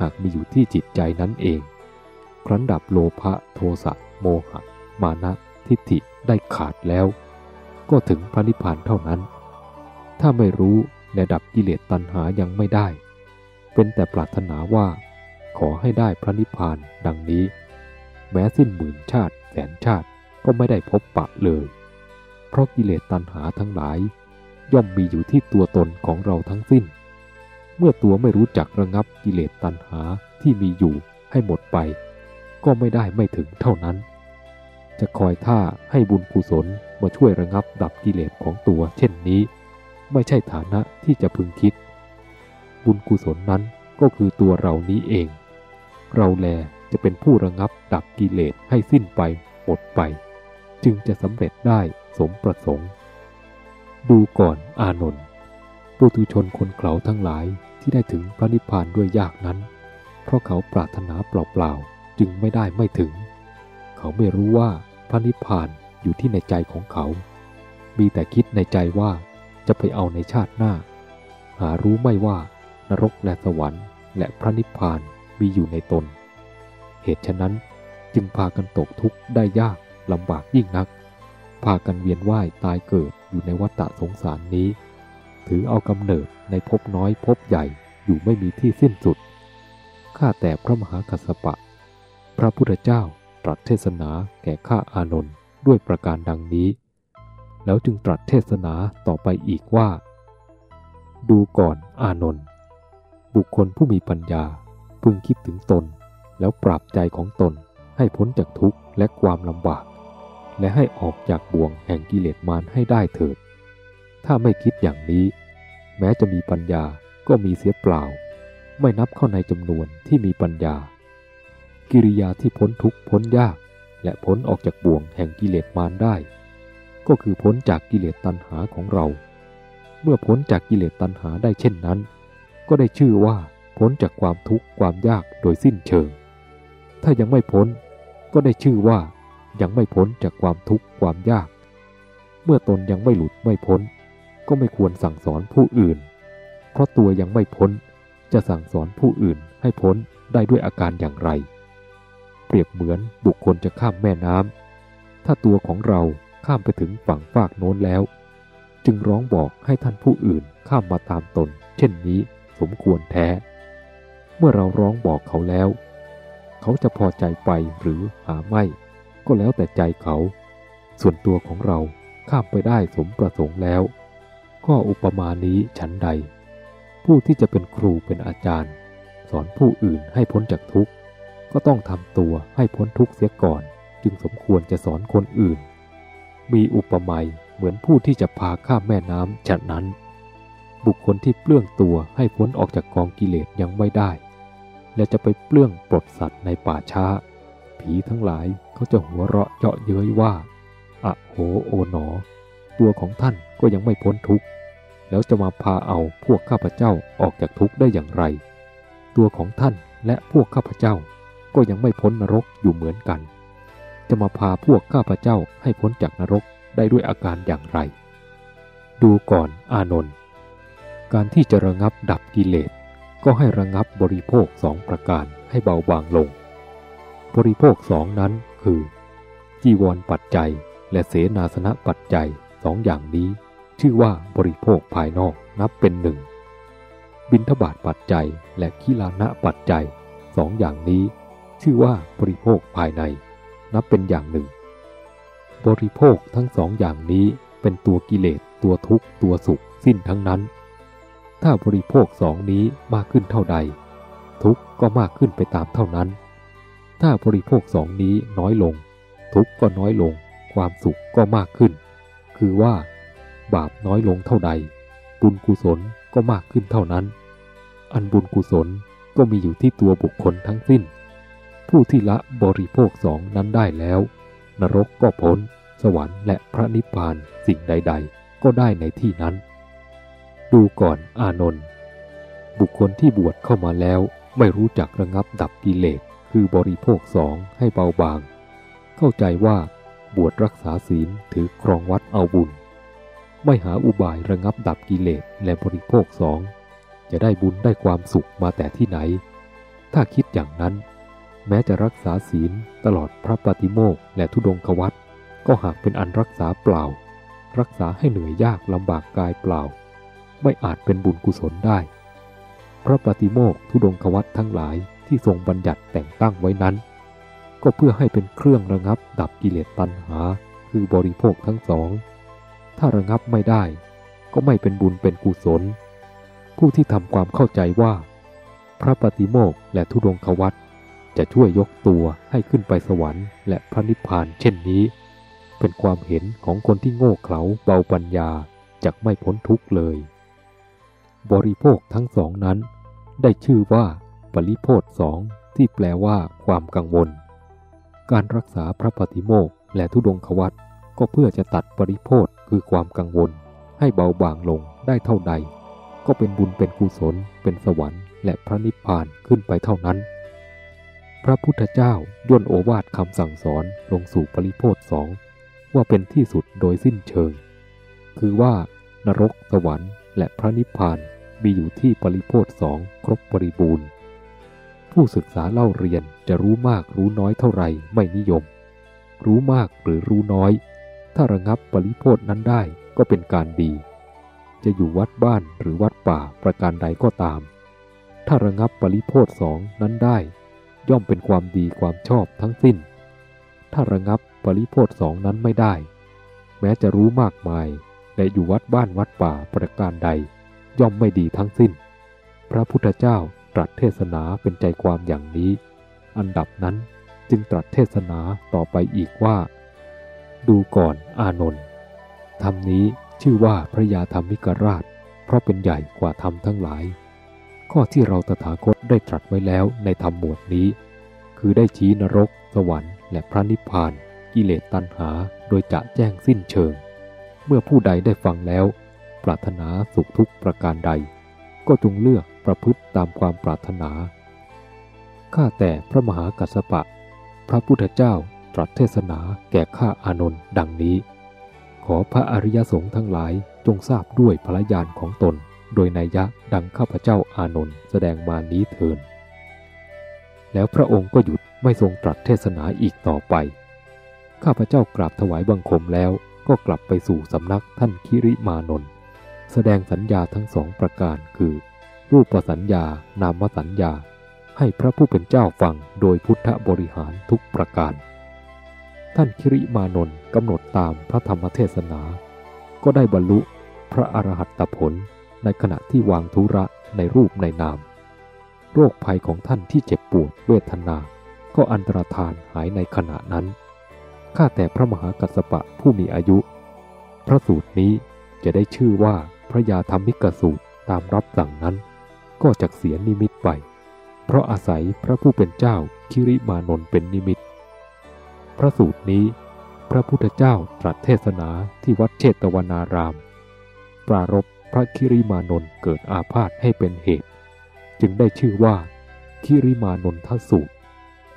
หากมีอยู่ที่จิตใจนั้นเอง ครั้นดับโลภะโทสะโมหะ มานะทิฏฐิได้ขาดแล้ว ก็ถึงพระนิพพานเท่านั้น ถ้าไม่รู้และดับกิเลสตัณหายังไม่ได้ เป็นแต่ปรารถนาว่า ขอให้ได้พระนิพพานดังนี้ แม้สิ้นหมื่นชาติแสนชาติก็ไม่ได้พบปะเลย เพราะกิเลสตัณหาทั้งหลาย ย่อมมีอยู่ที่ตัวตนของเราทั้งสิ้น เมื่อตัวไม่รู้จักระงับกิเลสตัณหาที่มีอยู่ให้หมดไป ก็ไม่ได้ไม่ถึงเท่านั้น จะคอยท่าให้บุญกุศลมาช่วยระงับดับกิเลสของตัว เช่นนี้ ไม่ใช่ฐานะที่จะพึงคิด บุญกุศลนั้นก็คือตัวเรานี้เอง เราแลจะเป็นผู้ระงับดับกิเลสให้สิ้นไปหมดไป จึงจะสำเร็จได้สมประสงค์ ดูก่อนอานนท์ปุถุชนคนเขาทั้งหลายที่ได้ถึงพระนิพพานด้วยยากนั้น เพราะเขาปรารถนาเปล่าๆ จึงไม่ได้ไม่ถึง เขาไม่รู้ว่าพระนิพพานอยู่ที่ในใจของเขา มีแต่คิดในใจว่าจะไปเอาในชาติหน้า หารู้ไม่ว่านรกและสวรรค์และพระนิพพานมีอยู่ในตน เหตุฉะนั้นจึงพากันตกทุกข์ได้ยากลำบากยิ่งนัก พากันเวียนว่ายตายเกิดอยู่ในวัฏฏะสงสารนี้ ถือเอากำเนิดในภพน้อยภพใหญ่อยู่ไม่มีที่สิ้นสุด ข้าแต่พระมหากัสสปะ พระพุทธเจ้า ตรัสเทศนาแก่ข้าอานนท์ด้วยประการดังนี้ แล้วจึงตรัสเทศนาต่อไปอีกว่า ดูก่อนอานนท์บุคคลผู้มีปัญญาพึงคิดถึงตน แล้วปรับใจของตนให้พ้นจากทุกข์และความลำบาก และให้ออกจากบ่วงแห่งกิเลสมารให้ได้เถิด ถ้าไม่คิดอย่างนี้ แม้จะมีปัญญาก็มีเสียเปล่า ไม่นับเข้าในจำนวนที่มีปัญญา กิริยาที่พ้นทุกข์พ้นยาก และพ้นออกจากบ่วงแห่งกิเลสมารได้ ก็คือพ้นจากกิเลสตัณหาของเรา เมื่อพ้นจากกิเลสตัณหาได้เช่นนั้น ก็ได้ชื่อว่าพ้นจากความทุกข์ความยากโดยสิ้นเชิง ถ้ายังไม่พ้น ก็ได้ชื่อว่ายังไม่พ้นจากความทุกข์ความยาก เมื่อตนยังไม่หลุดไม่พ้น ก็ไม่ควรสั่งสอนผู้อื่น เพราะตัวยังไม่พ้น จะสั่งสอนผู้อื่นให้พ้นได้ด้วยอาการอย่างไร ปรียบเหมือนบุคคลจะข้ามแม่น้ำถ้าตัวของเราข้ามไปถึงฝั่งฟากโน้นแล้ว จึงร้องบอกให้ท่านผู้อื่นข้ามมาตามตน เช่นนี้สมควรแท้ เมื่อเราร้องบอกเขาแล้ว เขาจะพอใจไปหรือหาไม่ ก็แล้วแต่ใจเขา ส่วนตัวของเราข้ามไปได้สมประสงค์แล้ว ก็อุปมานี้ฉันใด ผู้ที่จะเป็นครูเป็นอาจารย์ สอนผู้อื่นให้พ้นจากทุกข์ ก็ต้องทำตัวให้พ้นทุกข์เสียก่อน จึงสมควรจะสอนคนอื่น มีอุปมาเหมือนผู้ที่จะพาข้ามแม่น้ำฉะนั้น บุคคลที่เปลื้องตัวให้พ้นออกจากกองกิเลสยังไม่ได้ และจะไปเปลื้องปลดสัตว์ในป่าช้า ผีทั้งหลายเขาจะหัวเราะเจาะเย้ยว่าอะโหโอหนอ ตัวของท่านก็ยังไม่พ้นทุกข์แล้วจะมาพาเอาพวกข้าพเจ้าออกจากทุกข์ได้อย่างไร ตัวของท่านและพวกข้าพเจ้า ก็ยังไม่พ้นนรกอยู่เหมือนกัน จะมาพาพวกข้าพเจ้าให้พ้นจากนรกได้ด้วยอาการอย่างไร ดูก่อนอานนท์การที่จะระงับดับกิเลส ก็ให้ระงับบริโภคสองประการให้เบาบางลง บริโภคสองนั้นคือ จีวรปัจจัยและเสนาสนะปัจจัยสองอย่างนี้ ชื่อว่าบริโภคภายนอกนับเป็นหนึ่งบินทบาทปัจจัยและขีลานะปัจจัยสองอย่างนี้ ชื่อว่าบริโภคภายใน นับเป็นอย่างหนึ่ง บริโภคทั้งสองอย่างนี้เป็นตัวกิเลสตัวทุกข์ตัวสุขสิ้นทั้งนั้น ถ้าบริโภคสองนี้มากขึ้นเท่าใด ทุกข์ก็มากขึ้นไปตามเท่านั้น ถ้าบริโภคสองนี้น้อยลง ทุกข์ก็น้อยลง ความสุขก็มากขึ้น คือว่า บาปน้อยลงเท่าใด บุญกุศลก็มากขึ้นเท่านั้น อันบุญกุศลก็มีอยู่ที่ตัวบุคคลทั้งสิ้น ผู้ที่ละบริโภคสองนั้นได้แล้ว นรกก็พ้น สวรรค์และพระนิพพานสิ่งใด ๆ ก็ได้ในที่นั้น ดูก่อนอานนท์บุคคลที่บวชเข้ามาแล้วไม่รู้จักระงับดับกิเลสคือบริโภคสองให้เบาบาง เข้าใจว่าบวชรักษาศีลถือครองวัดเอาบุญ ไม่หาอุบายระงับดับกิเลสและบริโภคสอง จะได้บุญได้ความสุขมาแต่ที่ไหน ถ้าคิดอย่างนั้น แม้จะรักษาศีลตลอดพระปฏิโมกและทุดงควัตก็หากเป็นอันรักษาเปล่า รักษาให้เหนื่อยยากลำบากกายเปล่า ไม่อาจเป็นบุญกุศลได้ พระปฏิโมกทุดงควัตทั้งหลายที่ทรงบัญญัติแต่งตั้งไว้นั้น ก็เพื่อให้เป็นเครื่องระงับดับกิเลสตัณหา คือบริโภคทั้งสอง ถ้าระงับไม่ได้ ก็ไม่เป็นบุญเป็นกุศล ผู้ที่ทำความเข้าใจว่า พระปฏิโมกและทุดงควัต จะช่วยยกตัวให้ขึ้นไปสวรรค์และพระนิพพานเช่นนี้ เป็นความเห็นของคนที่โง่เขลาเบาปัญญาจากไม่พ้นทุกข์เลย บริโภคทั้งสองนั้น ได้ชื่อว่าปริโภคสองที่แปลว่าความกังวล การรักษาพระปฏิโมกและทุดงควัตก็เพื่อจะตัดปริโภคคือความกังวล ให้เบาบางลงได้เท่าใด ก็เป็นบุญเป็นกุศล เป็นสวรรค์ และพระนิพพานขึ้นไปเท่านั้น พระพุทธเจ้าย่นโอวาทคำสั่งสอนลงสู่ปริโภคสองว่าเป็นที่สุดโดยสิ้นเชิง คือว่านรกสวรรค์ และพระนิพพานมีอยู่ที่ปริโภคสองครบบริบูรณ์ ผู้ศึกษาเล่าเรียนจะรู้มากรู้น้อยเท่าไรไม่นิยม รู้มากหรือรู้น้อย ถ้าระงับปริโภคนั้นได้ก็เป็นการดี จะอยู่วัดบ้านหรือวัดป่าประการใดก็ตาม ถ้าระงับปริโภคสองนั้นได้ ย่อมเป็นความดีความชอบทั้งสิ้น ถ้าระงับปริโภคสองนั้นไม่ได้ แม้จะรู้มากมายและอยู่วัดบ้านวัดป่าประการใด ย่อมไม่ดีทั้งสิ้น พระพุทธเจ้าตรัสเทศนาเป็นใจความอย่างนี้ อันดับนั้นจึงตรัสเทศนาต่อไปอีกว่า ดูก่อนอานนท์ธรรมนี้ชื่อว่าพระยาธรรมิกราช เพราะเป็นใหญ่กว่าธรรมทั้งหลาย ข้อที่เราตถาคตได้ตรัสไว้แล้วในธรรมหมวดนี้ คือได้ชี้นรก สวรรค์และพระนิพพาน กิเลสตัณหาโดยจะแจ้งสิ้นเชิง เมื่อผู้ใดได้ฟังแล้ว ปรารถนาสุขทุกประการใด ก็จงเลือกประพฤติตามความปรารถนา ข้าแต่พระมหากัสสปะ พระพุทธเจ้าตรัสเทศนาแก่ข้าอานนท์ดังนี้ ขอพระอริยสงฆ์ทั้งหลายจงทราบด้วยพระญาณของตน โดยนัยยะดังข้าพเจ้าอานนท์แสดงมานี้เถิน แล้วพระองค์ก็หยุดไม่ทรงตรัสเทศนาอีกต่อไป ข้าพเจ้ากราบถวายบังคมแล้วก็กลับไปสู่สำนักท่านคิริมานนท์แสดงสัญญาทั้งสองประการคือ รูปสัญญานามสัญญา ให้พระผู้เป็นเจ้าฟังโดยพุทธบริหารทุกประการ ท่านคิริมานนท์กำหนดตามพระธรรมเทศนา ก็ได้บรรลุพระอรหัตผล ในขณะที่วางธุระในรูปในนาม โรคภัยของท่านที่เจ็บปวดเวทนา ก็อันตรธานหายในขณะนั้น ข้าแต่พระมหากัสสปะผู้มีอายุ พระสูตรนี้จะได้ชื่อว่าพระยาธรรมิกสูตรตามรับสั่งนั้น ก็จะเสียนิมิตไป เพราะอาศัยพระผู้เป็นเจ้าคิริมานนเป็นนิมิต พระสูตรนี้พระพุทธเจ้าตรัสเทศนาที่วัดเชตวนาราม ปรารบ พระคิริมานนท์เกิดอาพาธให้เป็นเหตุ จึงได้ชื่อว่าคิริมานนทสูตร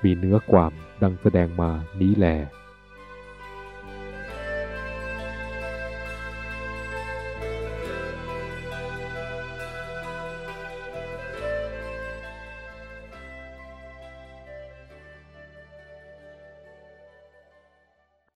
มีเนื้อความดังแสดงมานี้แล